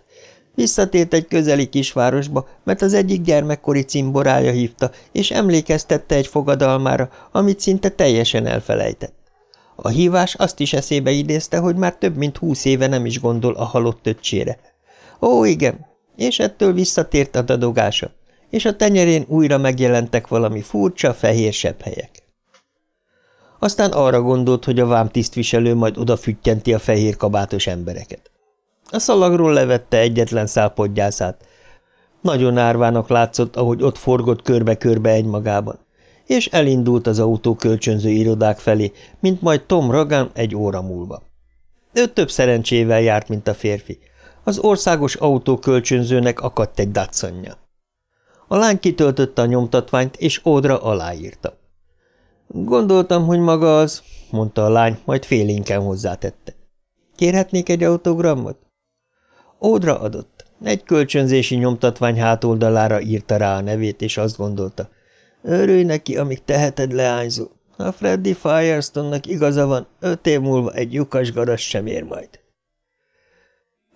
Visszatért egy közeli kisvárosba, mert az egyik gyermekkori cimborája hívta, és emlékeztette egy fogadalmára, amit szinte teljesen elfelejtett. A hívás azt is eszébe idézte, hogy már több mint húsz éve nem is gondol a halott öccsére. Ó, igen, és ettől visszatért a dadogása, és a tenyerén újra megjelentek valami furcsa, fehér helyek. Aztán arra gondolt, hogy a vám tisztviselő majd odafüttyenti a fehér kabátos embereket. A szalagról levette egyetlen szápodgyászát. Nagyon árvának látszott, ahogy ott forgott körbe-körbe egymagában, és elindult az autó kölcsönző irodák felé, mint majd Tom Ragan egy óra múlva. Ő több szerencsével járt, mint a férfi. Az országos autókölcsönzőnek akadt egy datszanja. A lány kitöltötte a nyomtatványt, és ódra aláírta. Gondoltam, hogy maga az, mondta a lány, majd félénken hozzátette. Kérhetnék egy autogramot? Ódra adott. Egy kölcsönzési nyomtatvány hátoldalára írta rá a nevét, és azt gondolta. Örülj neki, amíg teheted leányzó. A Freddy Firestone-nak igaza van, öt év múlva egy lyukas garas sem ér majd.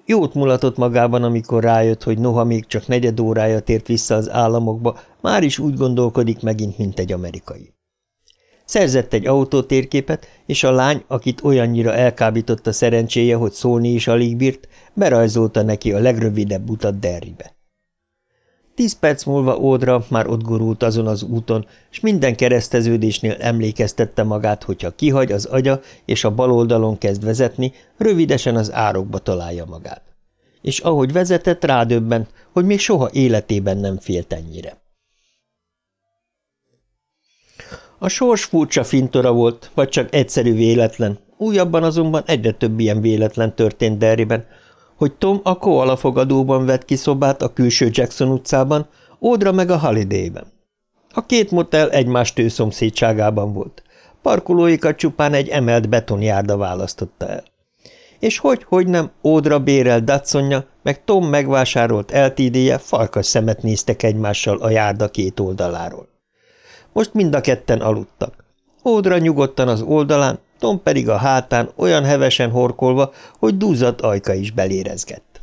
Jót mulatott magában, amikor rájött, hogy noha még csak negyed órája tért vissza az államokba, már is úgy gondolkodik megint, mint egy amerikai. Szerzett egy autótérképet, és a lány, akit olyannyira elkábított a szerencséje, hogy szólni is alig bírt, berajzolta neki a legrövidebb utat Derribe. Tíz perc múlva Ódra már ott gurult azon az úton, és minden kereszteződésnél emlékeztette magát, hogyha kihagy az agya, és a bal oldalon kezd vezetni, rövidesen az árokba találja magát. És ahogy vezetett, rádöbbent, hogy még soha életében nem félt ennyire. A sors furcsa fintora volt, vagy csak egyszerű véletlen, újabban azonban egyre több ilyen véletlen történt Derryben, hogy Tom a koala fogadóban vett ki szobát a külső Jackson utcában, Ódra meg a Holiday-ben. A két motel egymás tőszomszédságában volt. Parkolóikat csupán egy emelt betonjárda választotta el. És hogy-hogy nem, Ódra bérelt Datsonja, meg Tom megvásárolt LTD-je farkas szemet néztek egymással a járda két oldaláról. Most mind a ketten aludtak. Ódra nyugodtan az oldalán, Tom pedig a hátán olyan hevesen horkolva, hogy duzzadt ajka is belérezgett.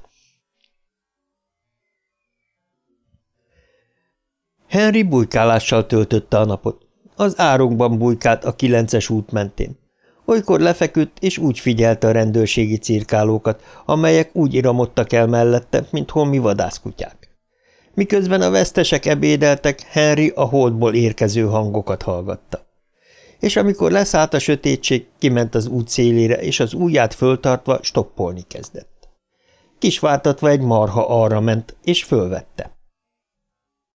Henry bujkálással töltötte a napot. Az árokban bujkált a kilences út mentén. Olykor lefeküdt, és úgy figyelte a rendőrségi cirkálókat, amelyek úgy iramodtak el mellette, mint holmi vadászkutyák. Miközben a vesztesek ebédeltek, Henry a holdból érkező hangokat hallgatta. És amikor leszállt a sötétség, kiment az út szélére, és az ujját föltartva stoppolni kezdett. Kisvártatva egy marha arra ment, és fölvette.